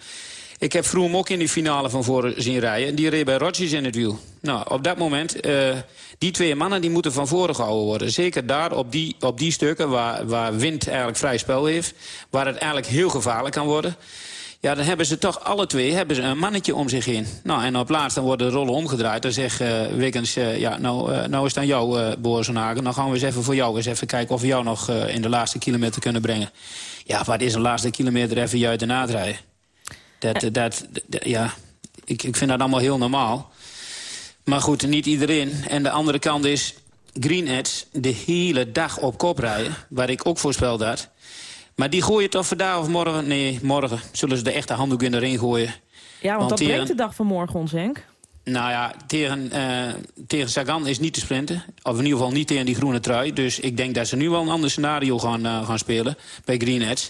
Ik heb Vroom ook in die finale van voren zien rijden. Die reed bij Rodgers in het wiel. Nou, op dat moment, eh, die twee mannen die moeten van voren gehouden worden. Zeker daar op die, op die stukken waar, waar wind eigenlijk vrij spel heeft. Waar het eigenlijk heel gevaarlijk kan worden. Ja, dan hebben ze toch alle twee hebben ze een mannetje om zich heen. Nou, en op laatst dan worden de rollen omgedraaid. Dan zegt Wiggins, eh, ja, nou, eh, nou is het aan jou, Hagen. Dan gaan we eens even voor jou eens even kijken of we jou nog in de laatste kilometer kunnen brengen. Ja, wat is een laatste kilometer even je uit de naad rijden? Dat, dat, dat, dat- ja, ik, ik vind dat allemaal heel normaal. Maar goed, niet iedereen. En de andere kant is Green Edge de hele dag op kop rijden. Waar ik ook voorspel dat. Maar die gooien toch vandaag of morgen? Nee, morgen zullen ze de echte handdoek in de ring gooien. Ja, want, dat tegen- brengt de dag van morgen ons, Henk. Nou ja, tegen, eh, tegen Sagan is niet te sprinten. Of in ieder geval niet tegen die groene trui. Dus ik denk dat ze nu wel een ander scenario gaan, eh, gaan spelen bij Green Edge.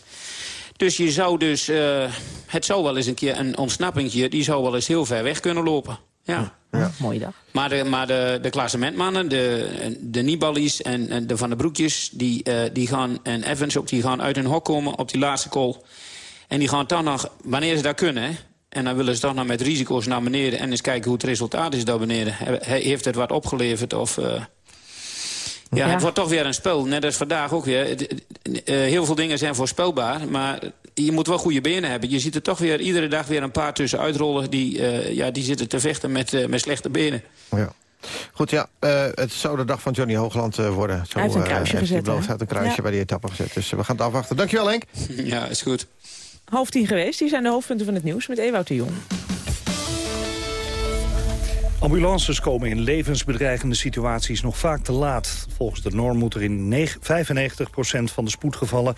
Dus je zou dus... eh, het zou wel eens een keer een ontsnappingje... die zou wel eens heel ver weg kunnen lopen. Ja. Mooie dag. Maar de, maar de, de klassementmannen, de, de Nibalis en, en de Van der Broekjes... Die, eh, die gaan, en Evans ook, die gaan uit hun hok komen op die laatste call. En die gaan dan nog, wanneer ze dat kunnen... hè, en dan willen ze toch nog met risico's naar beneden... en eens kijken hoe het resultaat is daar beneden. He- he- Heeft het wat opgeleverd of... eh, ja, Ja. het wordt toch weer een spel. Net als vandaag ook weer. Eh, heel veel dingen zijn voorspelbaar, maar je moet wel goede benen hebben. Je ziet er toch weer iedere dag weer een paar tussen uitrollen... die, eh, ja, die zitten te vechten met, eh, met slechte benen. Ja. Goed, ja, eh, het zou de dag van Johnny Hoogland eh, worden. Zo, Hij heeft een kruisje gezet? Hij heeft een kruisje Ja. bij die etappe gezet. Dus we gaan het afwachten. Dankjewel, Henk. Ja, is goed. Half tien geweest, die zijn de hoofdpunten van het nieuws met Ewout de Jong. Ambulances komen in levensbedreigende situaties nog vaak te laat. Volgens de norm moet er in neg- 95% van de spoedgevallen...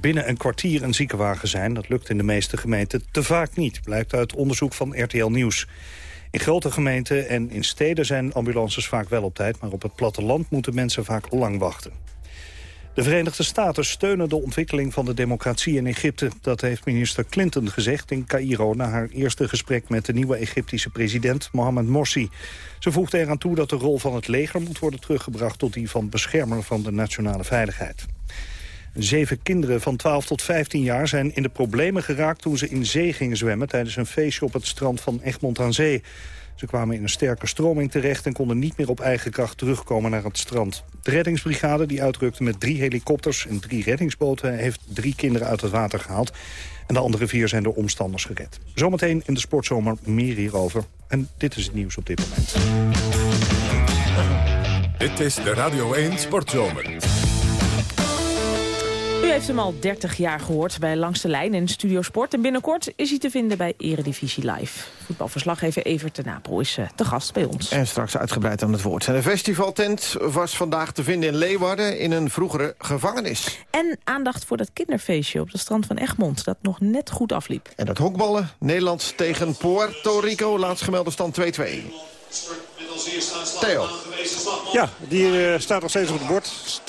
binnen een kwartier een ziekenwagen zijn. Dat lukt in de meeste gemeenten te vaak niet, blijkt uit onderzoek van RTL Nieuws. In grote gemeenten en in steden zijn ambulances vaak wel op tijd... maar op het platteland moeten mensen vaak lang wachten. De Verenigde Staten steunen de ontwikkeling van de democratie in Egypte. Dat heeft minister Clinton gezegd in Cairo... na haar eerste gesprek met de nieuwe Egyptische president Mohamed Morsi. Ze voegde eraan toe dat de rol van het leger moet worden teruggebracht... tot die van beschermer van de nationale veiligheid. Zeven kinderen van 12 tot 15 jaar zijn in de problemen geraakt... toen ze in zee gingen zwemmen tijdens een feestje op het strand van Egmond aan Zee. Ze kwamen in een sterke stroming terecht en konden niet meer op eigen kracht terugkomen naar het strand. De reddingsbrigade, die uitrukte met drie helikopters en drie reddingsboten... heeft drie kinderen uit het water gehaald. En de andere vier zijn door omstanders gered. Zometeen in de sportzomer meer hierover. En dit is het nieuws op dit moment. Dit is de Radio 1 Sportzomer. U heeft hem al 30 jaar gehoord bij Langs de Lijn in Studio Sport. En binnenkort is hij te vinden bij Eredivisie Live. Voetbalverslaggever Evert de Napel is uh, te gast bij ons. En straks uitgebreid aan het woord. De festivaltent was vandaag te vinden in Leeuwarden... in een vroegere gevangenis. En aandacht voor dat kinderfeestje op de strand van Egmond... dat nog net goed afliep. En dat hokballen, Nederland tegen Puerto Rico. Laatst gemelde stand 2-2. Theo. Ja, die uh, staat nog steeds op het bord. 2-2.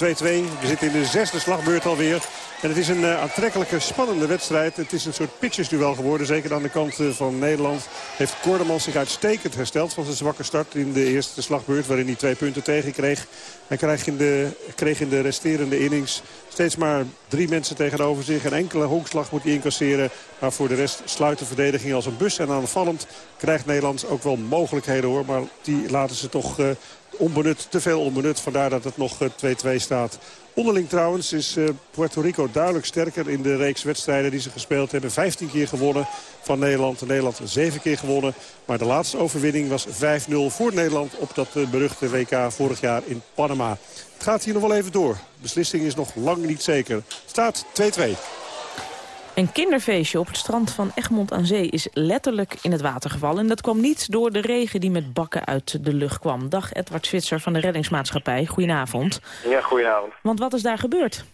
We zitten in de zesde slagbeurt alweer. En het is een uh, aantrekkelijke, spannende wedstrijd. Het is een soort pitchersduel geworden. Zeker aan de kant uh, van Nederland heeft Kordeman zich uitstekend hersteld van zijn zwakke start in de eerste slagbeurt. Waarin hij twee punten tegen kreeg. Hij kreeg in de, kreeg in de resterende innings steeds maar drie mensen tegenover zich. Een enkele honkslag moet hij incasseren. Maar voor de rest sluit de verdediging als een bus. En aanvallend krijgt Nederland ook wel mogelijkheden hoor. Maar die laten ze toch uh, onbenut, te veel onbenut. Vandaar dat het nog 2-2 staat. Onderling trouwens is uh, Puerto Rico duidelijk sterker in de reeks wedstrijden die ze gespeeld hebben. 15 keer gewonnen van Nederland. Nederland 7 keer gewonnen. Maar de laatste overwinning was 5-0 voor Nederland op dat uh, beruchte WK vorig jaar in Panama. Het gaat hier nog wel even door. De beslissing is nog lang niet zeker. Staat 2-2. Een kinderfeestje op het strand van Egmond aan Zee is letterlijk in het water gevallen. En dat kwam niet door de regen die met bakken uit de lucht kwam. Dag Edward Zwitser van de reddingsmaatschappij. Goedenavond. Ja, goedenavond. Want wat is daar gebeurd?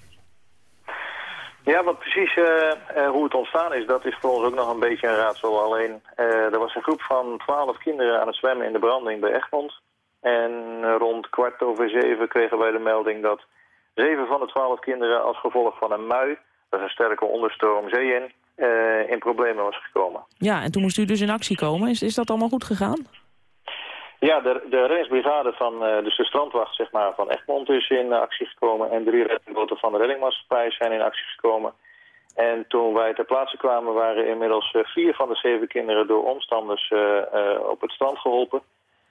Ja, wat precies uh, uh, hoe het ontstaan is, dat is voor ons ook nog een beetje een raadsel. Alleen, uh, er was een groep van twaalf kinderen aan het zwemmen in de branding bij Egmond. En rond kwart over zeven kregen wij de melding dat zeven van de twaalf kinderen als gevolg van een mui dat is een sterke onderstroom zee in, uh, in problemen was gekomen. Ja, en toen moest u dus in actie komen. Is, is dat allemaal goed gegaan? Ja, de, de reddingsbrigade van uh, dus de strandwacht zeg maar, van Egmond is in actie gekomen. En drie reddingboten van de reddingmaatschappij zijn in actie gekomen. En toen wij ter plaatse kwamen waren inmiddels uh, vier van de zeven kinderen door omstanders op het strand geholpen.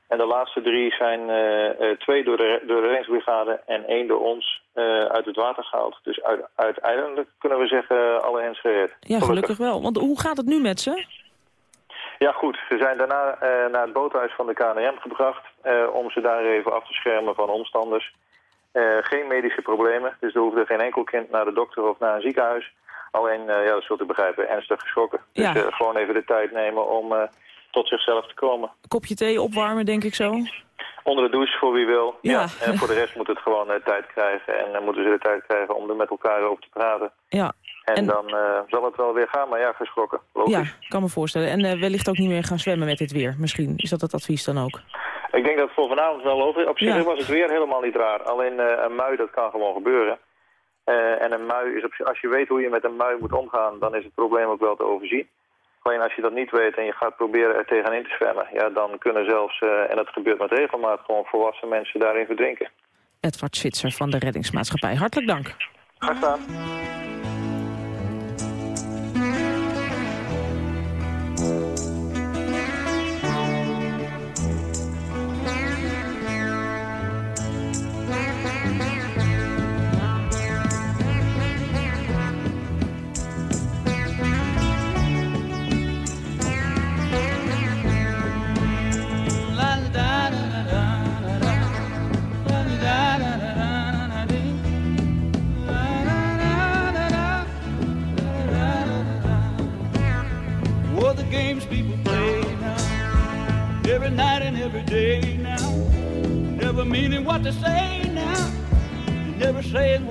En de laatste drie zijn uh, twee door de, door de reddingsbrigade en één door ons uh, uit het water gehaald. Dus uit, uiteindelijk kunnen we zeggen alle hens gered. Ja, gelukkig. gelukkig wel. Want hoe gaat het nu met ze? Ja, goed. Ze zijn daarna naar het boothuis van de KNM gebracht... om ze daar even af te schermen van omstanders. geen medische problemen, dus er hoefde geen enkel kind naar de dokter of naar een ziekenhuis. Alleen, ja, dat zult u begrijpen, ernstig geschrokken. Dus ja. gewoon even de tijd nemen om tot zichzelf te komen. Kopje thee opwarmen, denk ik zo? Onder de douche, voor wie wil. Ja. ja. En voor de rest moet het gewoon uh, tijd krijgen. En dan uh, moeten ze de tijd krijgen om er met elkaar over te praten. Ja. En, en dan uh, zal het wel weer gaan, maar ja, geschrokken. Logisch. Ja, kan me voorstellen. En wellicht ook niet meer gaan zwemmen met dit weer, misschien. Is dat het advies dan ook? Ik denk dat het voor vanavond wel over Op zich ja. was het weer helemaal niet raar. Alleen een mui, dat kan gewoon gebeuren. en een mui is op als je weet hoe je met een mui moet omgaan, dan is het probleem ook wel te overzien. Alleen als je dat niet weet en je gaat proberen er tegenin te zwemmen... Ja, dan kunnen zelfs, uh, en dat gebeurt met regelmaat... gewoon volwassen mensen daarin verdrinken. Edward Zwitser van de Reddingsmaatschappij. Hartelijk dank. Graag gedaan.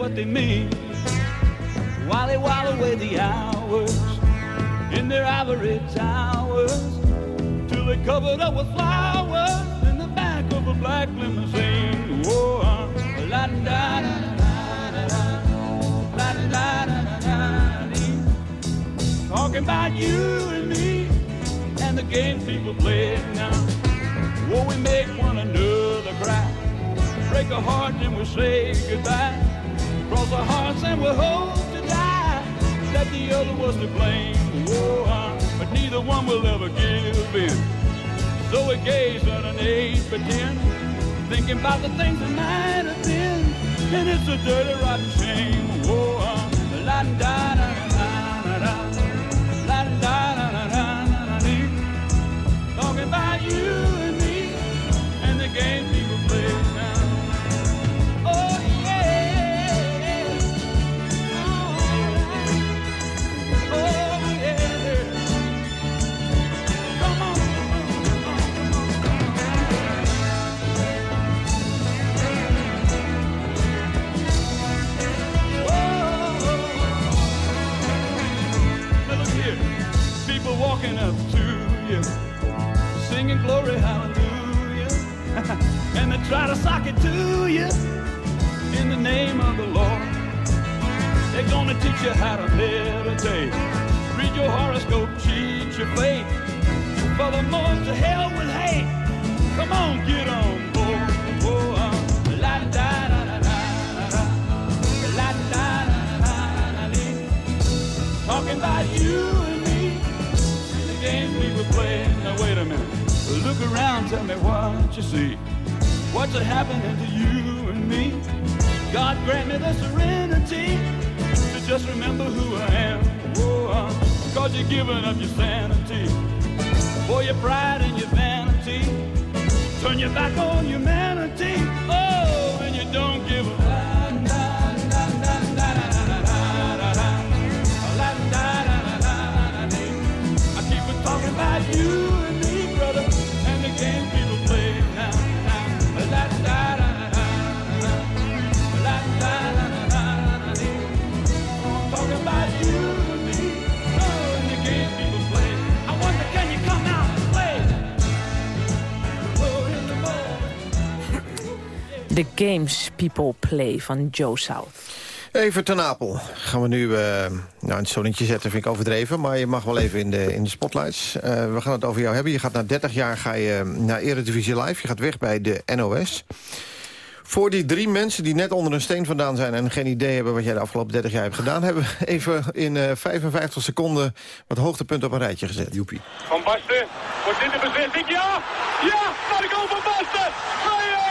what they mean while they while away the hours in their ivory towers till they're covered up with flowers in the back of a black limousine. Whoa, uh, la da da da da da da da da da Talking about you and me and the games people play now. Whoa, we make one another cry, break a heart, and we say goodbye. Cross our hearts and we hope to die. That the other was to blame. Oh, but neither one will ever give in. So we gaze on an age pretend, thinking about the things that might have been. And it's a dirty, rotten shame. Oh, la da da da da da la da da da da da. Talking you see. What's happening to you and me? God grant me the serenity to just remember who I am. Oh, cause you're giving up your sanity for your pride and your vanity. Turn your back on humanity. The Games People Play van Joe South. Even ten Apel gaan we nu eh, nou, een zonnetje zetten, vind ik overdreven. Maar je mag wel even in de, in de spotlights. Eh, we gaan het over jou hebben. Je gaat na 30 jaar ga je naar Eredivisie Live. Je gaat weg bij de NOS. Voor die drie mensen die net onder een steen vandaan zijn... en geen idee hebben wat jij de afgelopen 30 jaar hebt gedaan... hebben we even in eh 55 seconden wat hoogtepunten op een rijtje gezet. Joepie. Van Basten, wordt dit de beslissing? Ja! Ja! Naar de goal van Basten!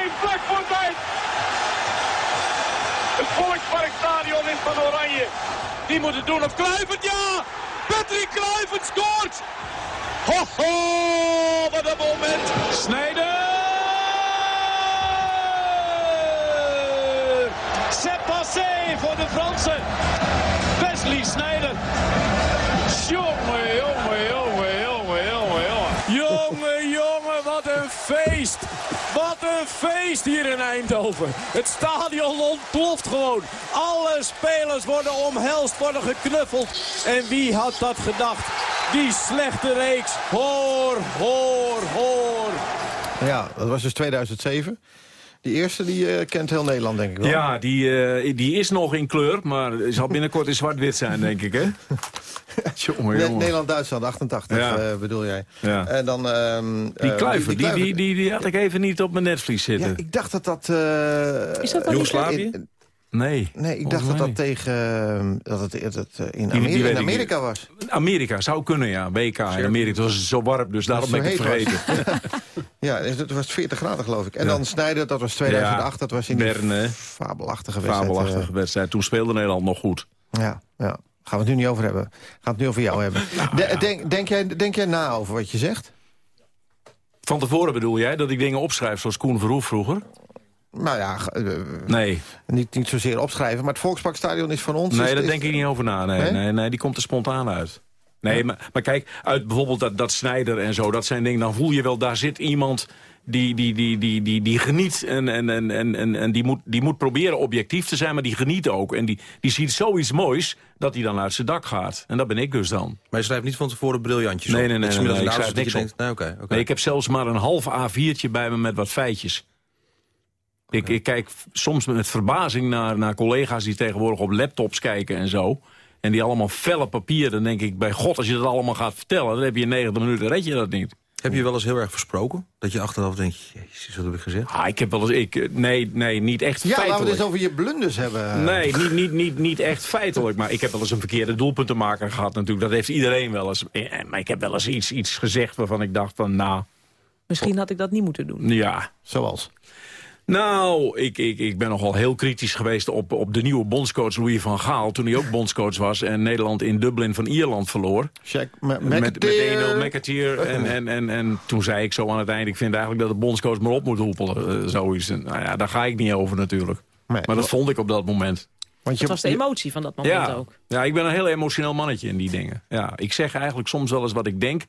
2-1, vlak voor tijd! Het Volksparkstadion is van Oranje. Die moet het doen op Kluivert, ja! Patrick Kluivert scoort! Ho, ho, wat een moment! Snijder! C'est passé voor de Fransen! Wesley Snijder! Jongen, jongen, jongen, jongen, jongen. Jongen, jongen, wat een feest. Wat een feest hier in Eindhoven. Het stadion ontploft gewoon. Alle spelers worden omhelst, worden geknuffeld. En wie had dat gedacht? Die slechte reeks. Hoor, hoor, hoor. Ja, dat was dus 2007. Die eerste die eh, kent heel Nederland, denk ik wel. Ja, die, eh, die is nog in kleur, maar zal binnenkort in zwart-wit zijn, denk ik, hè? Nederland-Duitsland, 88 Ja. eh, bedoel jij. Ja. En dan... ehm, Die eh, kluiver, die, die, die, die had ik even niet op mijn netvlies zitten. Ja, ik dacht dat dat... Is dat dan eh, Joegoslavië? Nee. Nee, ik dacht dat dat tegen... ehm, dat het, dat het eh, in, die Amerika was. Amerika zou kunnen, ja. WK in Amerika. Het was zo warm, dus daarom ben ik het vergeten. Ja, het was 40 graden geloof ik. En Ja. dan Snijder, dat was 2008. dat was in die Bern, hè? fabelachtige wedstrijd. Fabelachtige eh, wedstrijd. Toen speelde Nederland nog goed. ja, ja. Gaan we het nu niet over hebben. Gaan we het nu over jou hebben. De- denk, denk, jij, denk jij na over wat je zegt? Van tevoren bedoel jij dat ik dingen opschrijf zoals Koen Verhoef vroeger? Nou ja, eh, Nee. niet, niet zozeer opschrijven. Maar het Volksparkstadion is van ons... Nee, is- daar is- denk ik niet over na. Nee, Nee? nee? Nee, die komt er spontaan uit. Nee, maar, maar kijk, uit bijvoorbeeld dat, dat Snijder en zo, dat zijn dingen, dan voel je wel, daar zit iemand die, die, die, die, die, die geniet en, en, en, en, en, en die, moet, die moet proberen objectief te zijn, maar die geniet ook. En die, die ziet zoiets moois dat hij dan uit zijn dak gaat. En dat ben ik dus dan. Maar je schrijft niet van tevoren briljantjes Nee, op? nee, nee, ik schrijf niks op. denkt. Nee, ik heb zelfs maar een half A4'tje bij me met wat feitjes. Ik, ik kijk soms met verbazing naar, naar collega's die tegenwoordig op laptops kijken en zo. En die allemaal felle papier. Dan denk ik, bij god, als je dat allemaal gaat vertellen... dan heb je in 90 minuten, red je dat niet. Heb je wel eens heel erg versproken? Dat je achteraf denkt, jezus, wat heb ik gezegd? Ah, ik heb wel eens... Ik, nee, nee, niet echt Ja, laten we feitelijk. het eens over je blunders hebben. Nee, niet, niet, niet, niet echt feitelijk. Maar ik heb wel eens een verkeerde doelpuntenmaker gehad natuurlijk. Dat heeft iedereen wel eens. Eh, Maar ik heb wel eens iets, iets gezegd waarvan ik dacht van... nou, Misschien had ik dat niet moeten doen. ja, Zoals? Nou, ik, ik, ik ben nogal heel kritisch geweest op, op de nieuwe bondscoach Louis van Gaal... toen hij ook bondscoach was en Nederland in Dublin van Ierland verloor. Check. Met, met 1-0 McAteer. En, en, en, en toen zei ik zo aan het eind... ik vind eigenlijk dat de bondscoach maar op moet hoepelen. eh, zoiets. En, nou ja, daar ga ik niet over natuurlijk. maar dat vond ik op dat moment. Want Dat was de emotie van dat moment ja, ook. ja, ik ben een heel emotioneel mannetje in die dingen. Ja, ik zeg eigenlijk soms wel eens wat ik denk.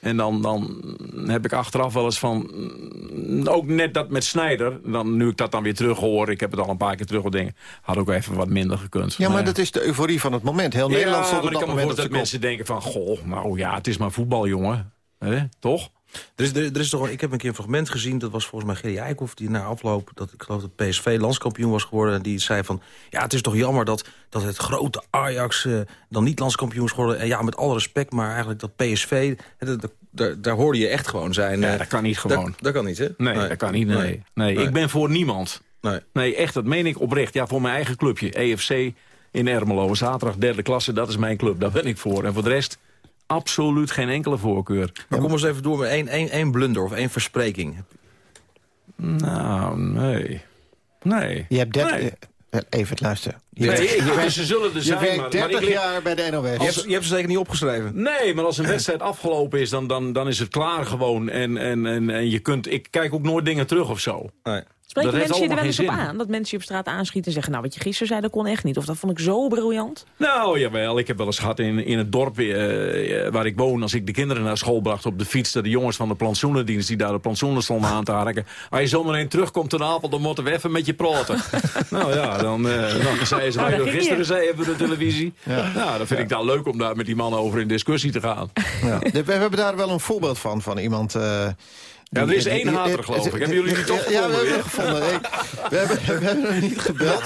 En dan, dan heb ik achteraf wel eens van... mm, Ook net dat met Snijder. Dan, nu ik dat dan weer terug hoor. Ik heb het al een paar keer terug denken. Had ook even wat minder gekund. Ja, maar dat is de euforie van het moment. Heel Nederland stond ja, op maar ik dat kan me moment op dat kop. mensen denken van... Goh, nou ja, het is maar voetbal, jongen. Hè? Toch? Er is, er, er is toch, ik heb een keer een fragment gezien, dat was volgens mij Gerry Eikhoff... die na afloop, dat, ik geloof dat PSV landskampioen was geworden... en die zei van, ja, het is toch jammer dat, dat het grote Ajax... eh, dan niet landskampioen is geworden. En ja, met alle respect, maar eigenlijk dat PSV... hè, dat- dat- daar, daar hoorde je echt gewoon zijn. Ja, eh, dat kan niet gewoon. Dat, dat kan niet, hè? Nee, dat kan niet. Nee. Nee. ik ben voor niemand. Nee. Nee, echt, dat meen ik oprecht. Ja, voor mijn eigen clubje. EFC in Ermelo. Zaterdag derde klasse, dat is mijn club. Daar ben ik voor. En voor de rest, absoluut geen enkele voorkeur. Maar kom eens even door met één, één, één blunder of één verspreking. Nou, nee. Nee. Je hebt 30... Nee. eh, Even het luisteren. Je Nee, ik- je ze zullen er je zijn, maar- maar 30 ik lig- jaar bij de NOS. Je hebt, je hebt ze zeker niet opgeschreven. Nee, maar als een wedstrijd afgelopen is, dan, dan, dan is het klaar gewoon. En, en, en, en je kunt, ik kijk ook nooit dingen terug of zo. Nee. Spreken mensen je er wel eens op aan? Dat mensen je op straat aanschieten en zeggen... nou, wat je gisteren zei, dat kon echt niet. Of dat vond ik zo briljant. Nou, jawel. Ik heb wel eens gehad in, in het dorp eh, eh, waar ik woon... als ik de kinderen naar school bracht op de fiets... dat de jongens van de plantsoenendienst die daar de plantsoenen stonden aan te harken... als je zometeen terugkomt ten Apel, dan moeten we even met je praten. nou ja, dan, eh dan zei ze... Wat daar je ging gisteren zei op de televisie. Ja. dan vind ik dat leuk om daar met die mannen over in discussie te gaan. Ja. We we hebben daar wel een voorbeeld van, van iemand... eh, Ja, er is één hater, geloof ik. Hebben jullie die toch Ja, we gevonden hebben hem gevonden. We, hebben, we hebben hem niet gebeld.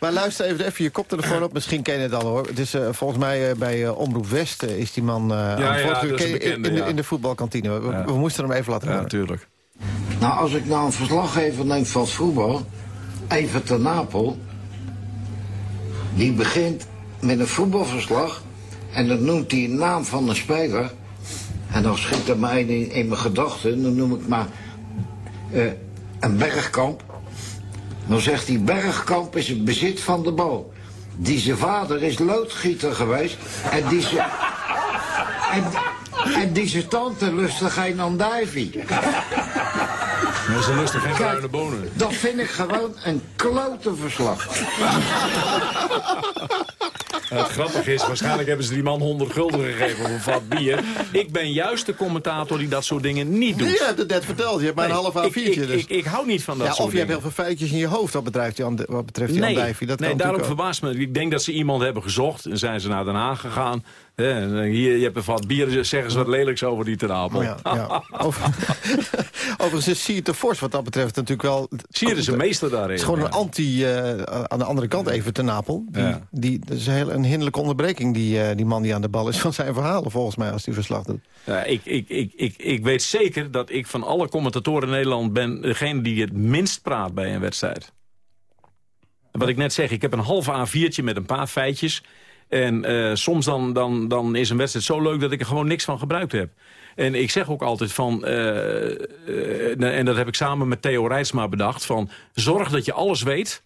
Maar luister even, even je koptelefoon op. Misschien ken je het al hoor. Het is eh, volgens mij eh, bij eh, Omroep West is die man eh aan het ja, dat is in, de, ja. in de voetbalkantine. We, we moesten hem even laten Ja, horen. natuurlijk. Nou, als ik nou een verslaggever neem van het voetbal, even ten Napel, die begint met een voetbalverslag en dan noemt hij een naam van een speler. En dan schiet er mij in, in mijn gedachten, dan noem ik maar eh, een bergkamp. Dan zegt hij, bergkamp is het bezit van de bal. Die zijn vader is loodgieter geweest en die zijn... En, en die zijn tante lustte geen andijvie. Maar ze lusten geen bruine bonen. Dat vind ik gewoon een klote verslag. Ja, het grappige is, waarschijnlijk hebben ze die man 100 gulden gegeven voor een vat bier. Ik ben juist de commentator die dat soort dingen niet doet. Hebt het net verteld, je hebt maar een half A4'tje. ik- dus. ik- ik hou niet van dat ja, soort Of je hebt heel veel feitjes in je hoofd wat betreft die, ande- wat betreft die Nee. Dat nee daarom verbaast me. Ik denk dat ze iemand hebben gezocht. En zijn ze naar Den Haag gegaan. Eh, hier, je hebt een vat bier. Zeggen ze wat lelijks over die tenapel. Ja, ja. Over, overigens is Siert de Vos wat dat betreft natuurlijk wel... Siert is een meester daarin. Het is gewoon ja. een anti... eh, aan de andere kant even te Napel. Die, Ja. die, dat is heel, een hinderlijke onderbreking, die, eh, die man die aan de bal is van zijn verhalen, volgens mij, als hij verslag doet. Ik, ik, ik, ik, ik weet zeker dat ik van alle commentatoren in Nederland ben... degene die het minst praat bij een wedstrijd. Wat ik net zeg, ik heb een half A4'tje met een paar feitjes... En eh, soms dan, dan, dan is een wedstrijd zo leuk dat ik er gewoon niks van gebruikt heb. En ik zeg ook altijd van, eh, en dat heb ik samen met Theo Rijtsma bedacht... van zorg dat je alles weet,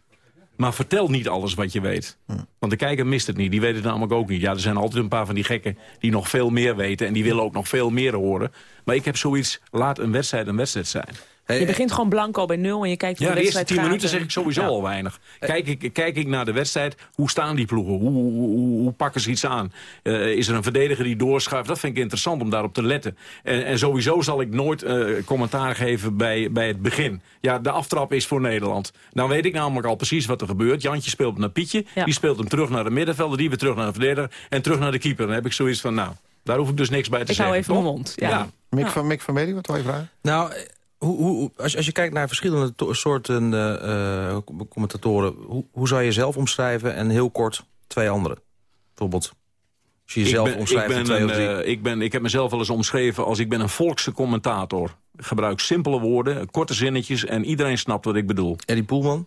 maar vertel niet alles wat je weet. Want de kijker mist het niet, die weet het namelijk ook niet. Ja, er zijn altijd een paar van die gekken die nog veel meer weten... en die willen ook nog veel meer horen. Maar ik heb zoiets, laat een wedstrijd een wedstrijd zijn. Je begint gewoon blanco bij nul en je kijkt hoe Ja, de de eerste wedstrijd tien gaat minuten en- zeg ik sowieso Ja. al weinig. Kijk ik, kijk ik naar de wedstrijd, hoe staan die ploegen? Hoe, hoe, hoe, hoe pakken ze iets aan? Eh, is er een verdediger die doorschuift? Dat vind ik interessant om daarop te letten. En, en sowieso zal ik nooit eh, commentaar geven bij, bij het begin. Ja, de aftrap is voor Nederland. Dan weet ik namelijk al precies wat er gebeurt. Jantje speelt naar Pietje, die speelt hem terug naar de middenvelder... die weer terug naar de verdediger en terug naar de keeper. Dan heb ik zoiets van, nou, daar hoef ik dus niks bij te Ik zeggen. hou even toch? mijn mond, ja. ja. Mick, van, Mick van Medi, wat wil je vragen? Nou, eh, hoe, hoe, als, als je kijkt naar verschillende soorten eh, eh, commentatoren... Hoe, hoe zou je zelf omschrijven en heel kort twee anderen? Bijvoorbeeld, als je Ik jezelf ben, omschrijft ik, ben een, eh, ik, ben, ik heb mezelf wel eens omschreven als ik ben een volkse commentator. Ik gebruik simpele woorden, korte zinnetjes en iedereen snapt wat ik bedoel. Eddie Poelman?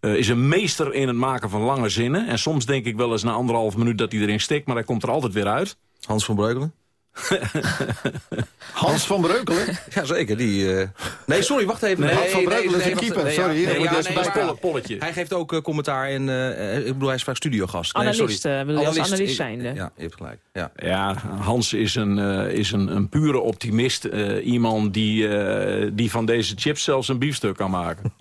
Is een meester in het maken van lange zinnen. En soms denk ik wel eens na anderhalf minuut dat hij erin stikt, maar hij komt er altijd weer uit. Hans van Breukelen? Hans van Breukelen? Jazeker, die... eh, Nee, sorry, wacht even. Nee, Hans van Breukelen is een keeper, nee, sorry, ja, nee, moet ja, nee, bij maar- Polle- polletje. Hij geeft ook eh, commentaar in... eh, ik bedoel, hij is vaak studiogast. Nee, Analist, sorry. bedoel als analist zijnde. Ja, je hebt gelijk. Ja. Ja, Hans is een, eh, is een, een pure optimist. Eh, iemand die, eh, die van deze chips zelfs een biefstuk kan maken.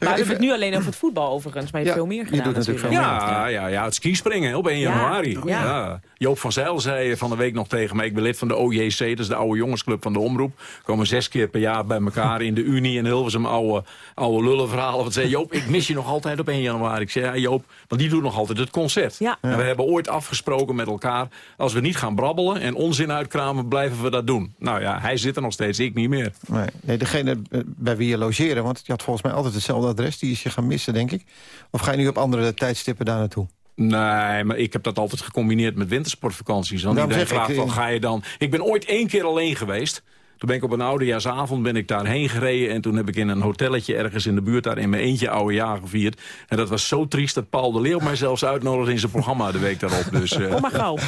Maar we hebben het nu alleen over het voetbal overigens, maar je hebt veel meer gedaan. natuurlijk. Ja, ja, ja, het skispringen op 1 Ja, januari. ja. Ja. Joop van Zijl zei van de week nog tegen mij... ik ben lid van de OJC, dat is de oude jongensclub van de Omroep. We komen zes keer per jaar bij elkaar in de Unie... en Hilversum oude, oude lullenverhalen. Wat zei Joop, ik mis je nog altijd op 1 januari. Ik zei, ja Joop, want die doet nog altijd het concert. Ja. En we hebben ooit afgesproken met elkaar... als we niet gaan brabbelen en onzin uitkramen, blijven we dat doen. Nou ja, hij zit er nog steeds, ik niet meer. Nee, nee, degene bij wie je logeren, want je had volgens mij altijd hetzelfde adres... die is je gaan missen, denk ik. Of ga je nu op andere tijdstippen daar naartoe? Nee, maar ik heb dat altijd gecombineerd met wintersportvakanties. Want Daarom iedereen vraagt van, eh, ga je dan... Ik ben ooit één keer alleen geweest. Toen ben ik op een oudejaarsavond ben ik daarheen gereden... en toen heb ik in een hotelletje ergens in de buurt... daar in mijn eentje oude jaar gevierd. En dat was zo triest dat Paul de Leeuw mij zelfs uitnodigde... in zijn programma de week daarop. Dus, eh, Kom maar gauw.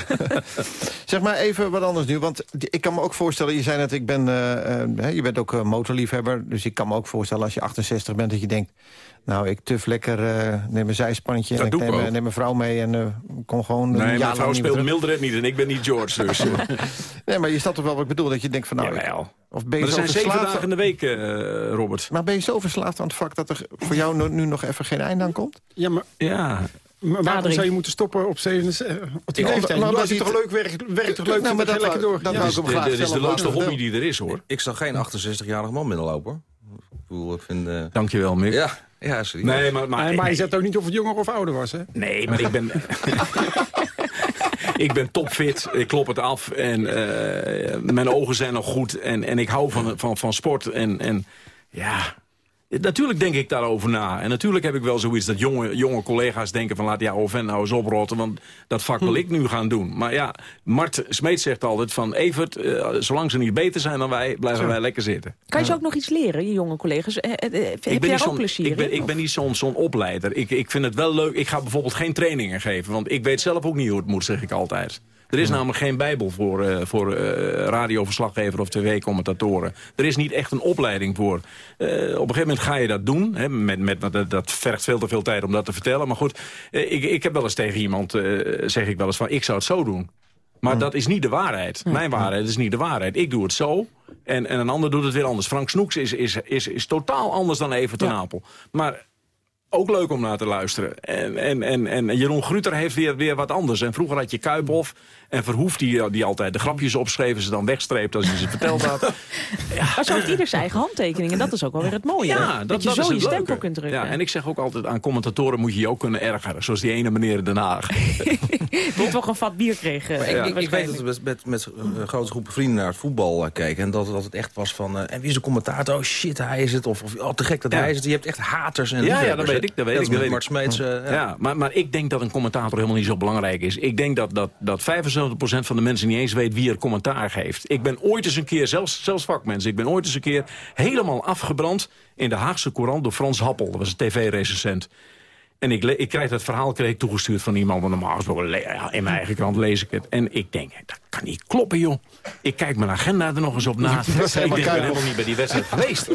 Zeg maar even wat anders nu, want ik kan me ook voorstellen... je zei net, ik ben, eh, eh, hè, je bent ook motorliefhebber... dus ik kan me ook voorstellen als je 68 bent dat je denkt... nou, ik tuf lekker, eh, neem een zijspannetje... Dat en ik doe ik neem, eh, mijn vrouw mee en eh, kom gewoon... nee, jaar mijn vrouw speelt. Mildred niet en ik ben niet George. Dus. Nee, maar je snapt toch wel wat ik bedoel, dat je denkt van... nou, Jawel. Of ben maar je er zo zijn zeven dagen in de week, eh, Robert. Maar ben je zo verslaafd aan het vak dat er voor jou nu, nu nog even geen einde aan komt? Ja, maar, ja. maar waarom zou je moeten stoppen op 77? Op die leeftijd? nou, Als je omdat toch leuk werkt, werkt toch leuk, Nou, maar dat lekker door. dat Ja. graag Dit is de leukste maar- hobby die er is, hoor. Ik zag geen 68-jarig man binnenlopen, hoor. Bedoel, ik vind... eh, Dankjewel, Mick. Ja, ja, serieus. Nee, maar, maar, maar je zegt ook niet of het jonger of ouder was, hè? Nee, maar ik ben... ik ben topfit, ik klop het af en eh, mijn ogen zijn nog goed. En, en ik hou van, van, van sport en, en ja... Natuurlijk denk ik daarover na. En natuurlijk heb ik wel zoiets dat jonge, jonge collega's denken van... laat die oude vent nou eens oprotten, want dat vak wil ik nu gaan doen. Maar ja, Mart Smeet zegt altijd van... Evert, eh, zolang ze niet beter zijn dan wij, blijven wij lekker zitten. Kan je ze ook nog iets leren, je jonge collega's? Eh, eh, Heb ook plezier ik ben, in? ik ben niet zo'n zo'n opleider. Ik, ik vind het wel leuk. Ik ga bijvoorbeeld geen trainingen geven. Want ik weet zelf ook niet hoe het moet, zeg ik altijd. Er is namelijk geen bijbel voor, eh, voor eh, radioverslaggever of tv-commentatoren. Er is niet echt een opleiding voor. Eh, op een gegeven moment ga je dat doen. Hè, met, met, dat, dat vergt veel te veel tijd om dat te vertellen. Maar goed, ik, ik heb wel eens tegen iemand, zeg ik wel eens van... ik zou het zo doen. Maar dat is niet de waarheid. Mijn waarheid is niet de waarheid. Ik doe het zo en, en een ander doet het weer anders. Frank Snoeks is, is, is, is totaal anders dan Even ten Apel. Maar ook leuk om naar te luisteren. En, en, en, en Jeroen Gruter heeft weer, weer wat anders. En vroeger had je Kuiphof en Verhoef die, die altijd de grapjes opschreven... ze dan wegstreept als hij ze verteld had. Maar zo heeft ieder zijn eigen handtekening. En dat is ook wel weer het mooie. Ja, dat, dat je dat zo je stempel leuke. kunt drukken. Ja, en ik zeg ook altijd aan commentatoren moet je je ook kunnen ergeren. Zoals die ene meneer in Den Haag. Die toch een vat bier kreeg. eh, Maar ik, weet dat we met, met, met een grote groepen vrienden naar het voetbal eh, keken. En dat, dat het echt was van, eh, en wie is de commentator? Oh shit, hij is het. Of, of oh, te gek dat Ja. hij is het. Je hebt echt haters en Ja, ja, dat weet ik. Dat weet ik, dat weet ik. Smeets. eh, ja, maar, maar ik denk dat een commentator helemaal niet zo belangrijk is. Ik denk dat, dat, dat 75% van de mensen niet eens weet wie er commentaar geeft. Ik ben ooit eens een keer, zelfs, zelfs vakmensen... ik ben ooit eens een keer helemaal afgebrand in de Haagse Courant... door Frans Happel, dat was een tv-recensent. En ik, ik krijg dat verhaal kreeg ik toegestuurd van iemand... want normaal gesproken in mijn eigen krant lees ik het. En ik denk, dat kan niet kloppen, joh. Ik kijk mijn agenda er nog eens op na. ik denk, ik ben helemaal niet bij die wedstrijd geweest.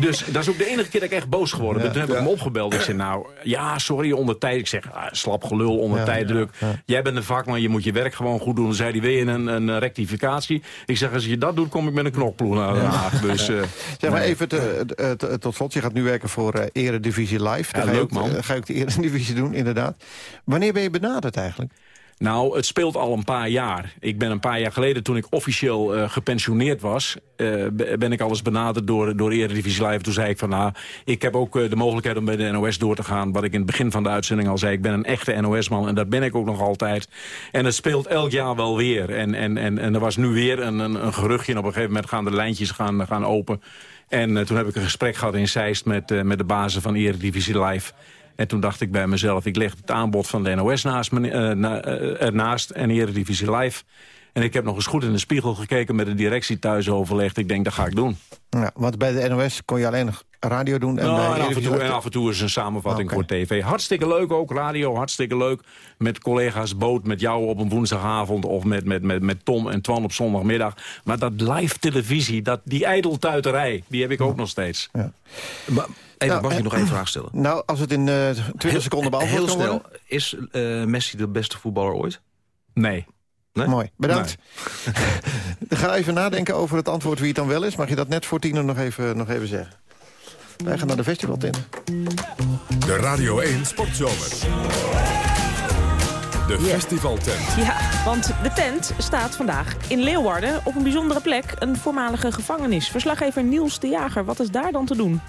Dus dat is ook de enige keer dat ik echt boos geworden ben. Toen heb ik hem opgebeld. Ik zei, nou, ja, sorry, onder tijd. Ik zeg, ah, slap gelul, onder Ja, tijddruk. Jij bent een vakman, je moet je werk gewoon goed doen. Dan zei hij, wil je een, een rectificatie? Ik zeg, als je dat doet, kom ik met een knokploeg naar Den Haag. Dus, eh, Zeg maar nee. even te- eh, te- tot slot, je gaat nu werken voor eh, Eredivisie Live. Leuk, man. Ga ook de Eredivisie doen, inderdaad. Wanneer ben je benaderd eigenlijk? Nou, het speelt al een paar jaar. Ik ben een paar jaar geleden, toen ik officieel eh, gepensioneerd was... eh, be- ben ik al benaderd door, door Eredivisie Live. Toen zei ik van, nou, ik heb ook eh, de mogelijkheid om bij de NOS door te gaan. Wat ik in het begin van de uitzending al zei. Ik ben een echte NOS-man en dat ben ik ook nog altijd. En het speelt elk jaar wel weer. En, en, en, en er was nu weer een, een, geruchtje. En op een gegeven moment gaan de lijntjes gaan, gaan open. En toen heb ik een gesprek gehad in Zeist met, met de bazen van Eredivisie Live... En toen dacht ik bij mezelf, ik leg het aanbod van de NOS naast, me, eh, na, eh, ernaast en Eredivisie Live. En ik heb nog eens goed in de spiegel gekeken met de directie thuis overlegd. Ik denk, dat ga ik doen. Ja, want bij de NOS kon je alleen nog radio doen. En, Nou, bij en, af en, toe, en af en toe is een samenvatting voor tv. Hartstikke leuk ook, radio, hartstikke leuk. Met collega's boot, met jou op een woensdagavond... of met, met, met, met Tom en Twan op zondagmiddag. Maar dat live televisie, dat, die ijdeltuiterij... die heb ik ook nog steeds. Maar, even, Nou, mag ik en- nog even vragen stellen? Nou, als het in eh 20 seconden beantwoord Heel kan snel. worden. Is eh, Messi de beste voetballer ooit? Nee. Nee? Mooi, bedankt. Ga even nadenken over het antwoord wie het dan wel is. Mag je dat net voor tien nog even, nog even zeggen? Wij gaan naar de festivaltent. De Radio 1 Sportzomer. De festivaltent. Ja, want de tent staat vandaag in Leeuwarden op een bijzondere plek. Een voormalige gevangenis. Verslaggever Niels de Jager, wat is daar dan te doen?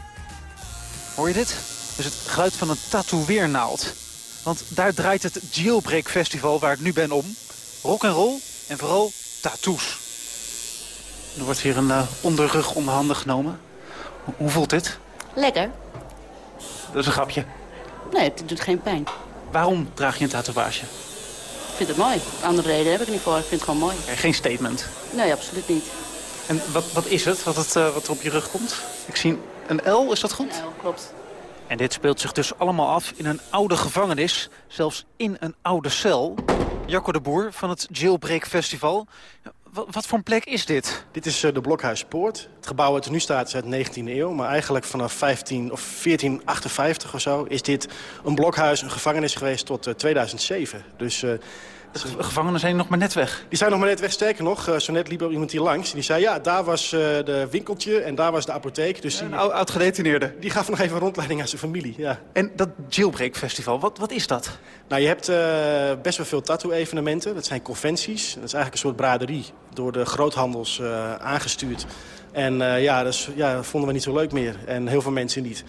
Hoor je dit? Dat is het geluid van een tatoeëernaald. Want daar draait het Jailbreak Festival waar ik nu ben om. Rock en roll en vooral tattoos. Er wordt hier een eh, onderrug onder handen genomen. Ho- Hoe voelt dit? Lekker. Dat is een grapje. Nee, het doet geen pijn. Waarom draag je een tatoeage? Ik vind het mooi. Andere reden heb ik er niet voor. Ik vind het gewoon mooi. Eh, Geen statement. Nee, absoluut niet. En wat, wat is het wat, het eh, wat er op je rug komt? Ik zie een L, is dat goed? Ja, klopt. En dit speelt zich dus allemaal af in een oude gevangenis. Zelfs in een oude cel. Jacco de Boer van het Jailbreak Festival. Wat, wat voor een plek is dit? Dit is eh, de Blokhuispoort. Het gebouw waar het nu staat is uit de 19e eeuw. Maar eigenlijk vanaf 15 of 1458 of zo is dit een blokhuis, een gevangenis geweest tot eh, 2007. Dus... eh, de gevangenen zijn nog maar net weg. Die zijn nog maar net weg. Sterker nog, eh, zo net liep er iemand hier langs. Die zei, ja, daar was eh, de winkeltje en daar was de apotheek. Dus die, Een ou- oud-gedetineerde. Die gaf nog even een rondleiding aan zijn familie, ja. En dat Jailbreak Festival, wat, wat is dat? Nou, je hebt eh, best wel veel tattoo-evenementen. Dat zijn conventies. Dat is eigenlijk een soort braderie door de groothandels aangestuurd. En ja, dat, ja, dat vonden we niet zo leuk meer. En heel veel mensen niet.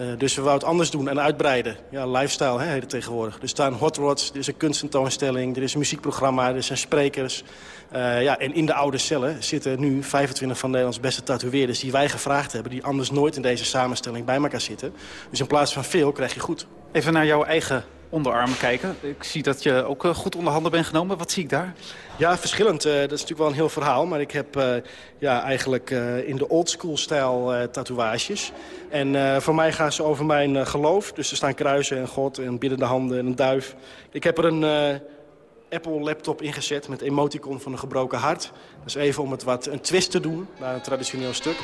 Eh, dus we wouden het anders doen en uitbreiden. Ja, lifestyle heet het tegenwoordig. Er staan hot rods, er is een kunsttentoonstelling, er is een muziekprogramma, er zijn sprekers. Eh, ja, en in de oude cellen zitten nu 25 van Nederlands beste tatoeëerders... die wij gevraagd hebben, die anders nooit in deze samenstelling bij elkaar zitten. Dus in plaats van veel krijg je goed. Even naar jouw eigen onderarm kijken. Ik zie dat je ook eh, goed onder handen bent genomen. Wat zie ik daar? Ja, verschillend. Eh, dat is natuurlijk wel een heel verhaal. Maar ik heb eh, ja, eigenlijk eh, in de oldschool stijl eh, tatoeages. En eh, voor mij gaan ze over mijn geloof. Dus er staan kruisen en God en biddende handen en een duif. Ik heb er een eh, Apple laptop ingezet met emoticon van een gebroken hart. Dat is even om het wat een twist te doen naar een traditioneel stuk.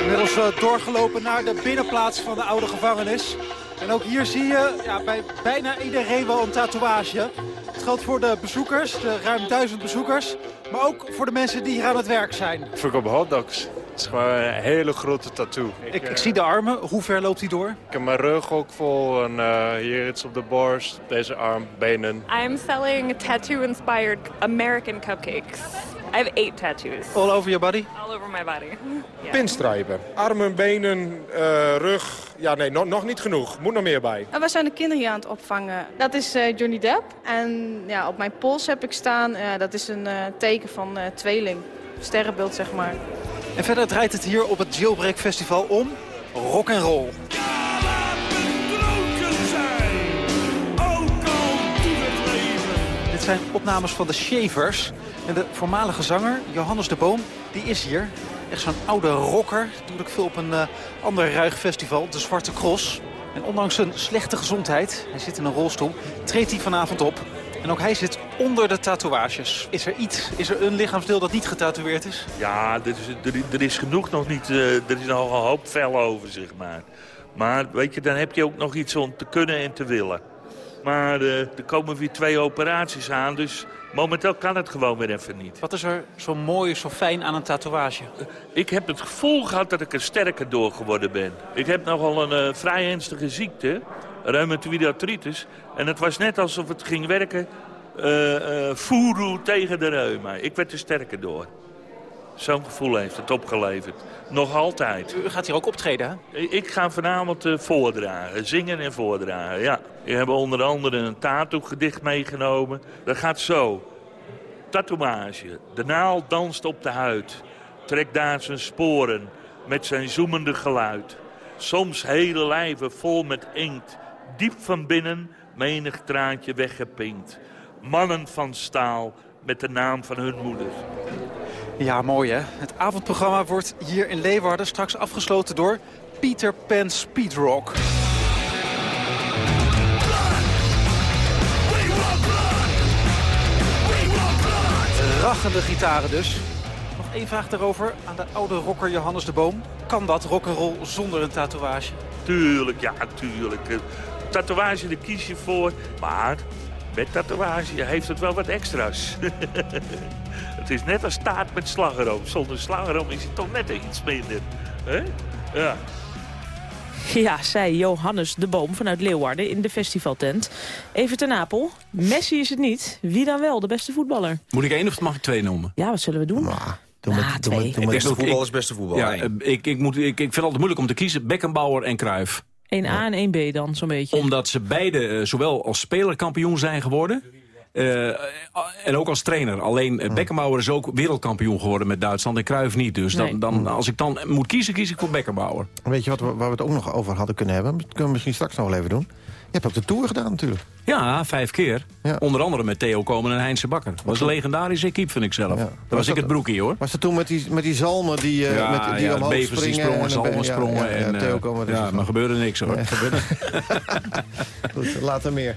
Inmiddels doorgelopen naar de binnenplaats van de oude gevangenis. En ook hier zie je ja, bij bijna iedereen wel een tatoeage. Het geldt voor de bezoekers, de ruim duizend bezoekers. Maar ook voor de mensen die hier aan het werk zijn. Fuck op hotdogs. Het is gewoon een hele grote tattoo. Ik, ik zie de armen. Hoe ver loopt hij door? Ik heb mijn rug ook vol en eh, hier iets op de borst, deze arm, benen. I'm selling tattoo-inspired American cupcakes. I have eight tattoos. All over your body? All over my body. Yeah. Pinstrijpen. Armen, benen, eh, rug. Ja, nee, nog, nog niet genoeg. Moet nog meer bij. En we zijn de kinderen hier aan het opvangen. Dat is eh, Johnny Depp. En ja, op mijn pols heb ik staan, eh, dat is een eh, teken van eh, tweeling. Sterrenbeeld, zeg maar. En verder draait het hier op het Jailbreak Festival om rock and roll. Dit zijn opnames van de Shavers. En de voormalige zanger, Johannes de Boom, die is hier. Echt zo'n oude rocker. Doe ik veel op een eh, ander ruig festival, de Zwarte Cross. En ondanks zijn slechte gezondheid, hij zit in een rolstoel, treedt hij vanavond op. En ook hij zit onder de tatoeages. Is er iets, is er een lichaamsdeel dat niet getatoeëerd is? Ja, er is, er, er is genoeg nog niet. eh, er is nog een hoop vel over, zeg maar. Maar weet je, dan heb je ook nog iets om te kunnen en te willen. Maar eh, er komen weer twee operaties aan, dus momenteel kan het gewoon weer even niet. Wat is er zo mooi, zo fijn aan een tatoeage? Ik heb het gevoel gehad dat ik er sterker door geworden ben. Ik heb nogal een eh, vrij ernstige ziekte, reumatoïde artritis. En het was net alsof het ging werken eh eh voeroe tegen de reuma. Ik werd er sterker door. Zo'n gevoel heeft het opgeleverd. Nog altijd. U gaat hier ook optreden, hè? Ik ga vanavond eh, voordragen, zingen en voordragen, ja. We hebben onder andere een tattoo-gedicht meegenomen. Dat gaat zo. Tatoeage. De naald danst op de huid. Trekt daar zijn sporen met zijn zoemende geluid. Soms hele lijven vol met inkt. Diep van binnen menig traantje weggepinkt. Mannen van staal met de naam van hun moeder. Ja, mooi hè. Het avondprogramma wordt hier in Leeuwarden straks afgesloten door Peter Pan Speedrock. Rachende gitaren dus. Nog één vraag daarover aan de oude rocker Johannes de Boom. Kan dat rock'n'roll zonder een tatoeage? Tuurlijk, ja, tuurlijk. Eh, Tatoeage, daar kies je voor. Maar met tatoeage heeft het wel wat extra's. het is net als taart met slagroom. Zonder slagroom is het toch net iets minder. hè? Ja. Ja, zei Johannes de Boom vanuit Leeuwarden in de festivaltent. Even ten Apel. Messi is het niet. Wie dan wel, de beste voetballer? Moet ik één of mag ik twee noemen? Ja, wat zullen we doen? Doe Ah, met, doe twee. met, doe met- Beste voetbal is beste voetbal. Ja, eh, ik, ik, moet, ik, ik vind het altijd moeilijk om te kiezen. Beckenbauer en Cruijff. 1A en 1B dan, zo'n beetje. Omdat ze beide eh, zowel als speler kampioen zijn geworden... eh, en ook als trainer. Alleen eh, Beckenbauer is ook wereldkampioen geworden met Duitsland en Cruijff niet. Dus dan, Nee. dan, als ik dan moet kiezen, kies ik voor Beckenbauer. Weet je wat, we- waar we het ook nog over hadden kunnen hebben? Dat kunnen we misschien straks nog wel even doen. Je hebt ook de Tour gedaan natuurlijk. Ja, vijf keer. Onder andere met Theo Komen en Heinze Bakker. Dat was een legendarische equipe, vind ik zelf. Dat was, ik dat- het broekje, hoor. Was dat toen met die, met die zalmen die, eh, ja, met, die ja, omhoog bevers springen? sprongen, en zalmen ja, sprongen. ja, ja, en, eh, Theo Komen, ja, maar gebeurde niks, hoor. Nee, Goed, later meer.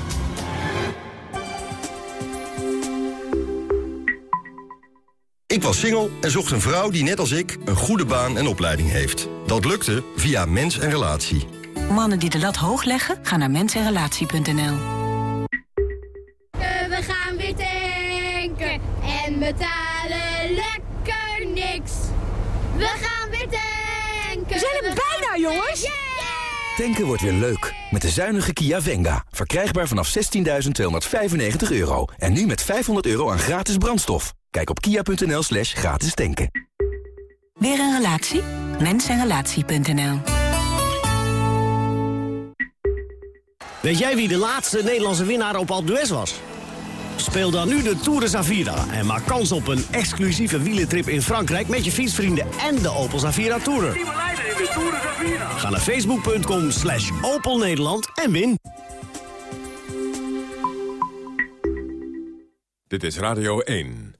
Ik was single en zocht een vrouw die net als ik een goede baan en opleiding heeft. Dat lukte via Mens en Relatie. Mannen die de lat hoog leggen, gaan naar mensenrelatie.nl. We gaan weer tanken en betalen lekker niks. We gaan weer tanken. We zijn er bijna, jongens. Tanken wordt weer leuk. Met de zuinige Kia Venga. Verkrijgbaar vanaf 16.295 euro. En nu met 500 euro aan gratis brandstof. Kijk op kia.nl slash gratis tanken. Weer een relatie? Mensenrelatie.nl Weet jij wie de laatste Nederlandse winnaar op Alpe d'Huez was? Speel dan nu de Tour de Zavira en maak kans op een exclusieve wielentrip in Frankrijk... met je fietsvrienden en de Opel Zavira Tourer. Ga naar facebook.com slash Opel Nederland en win. Dit is Radio 1.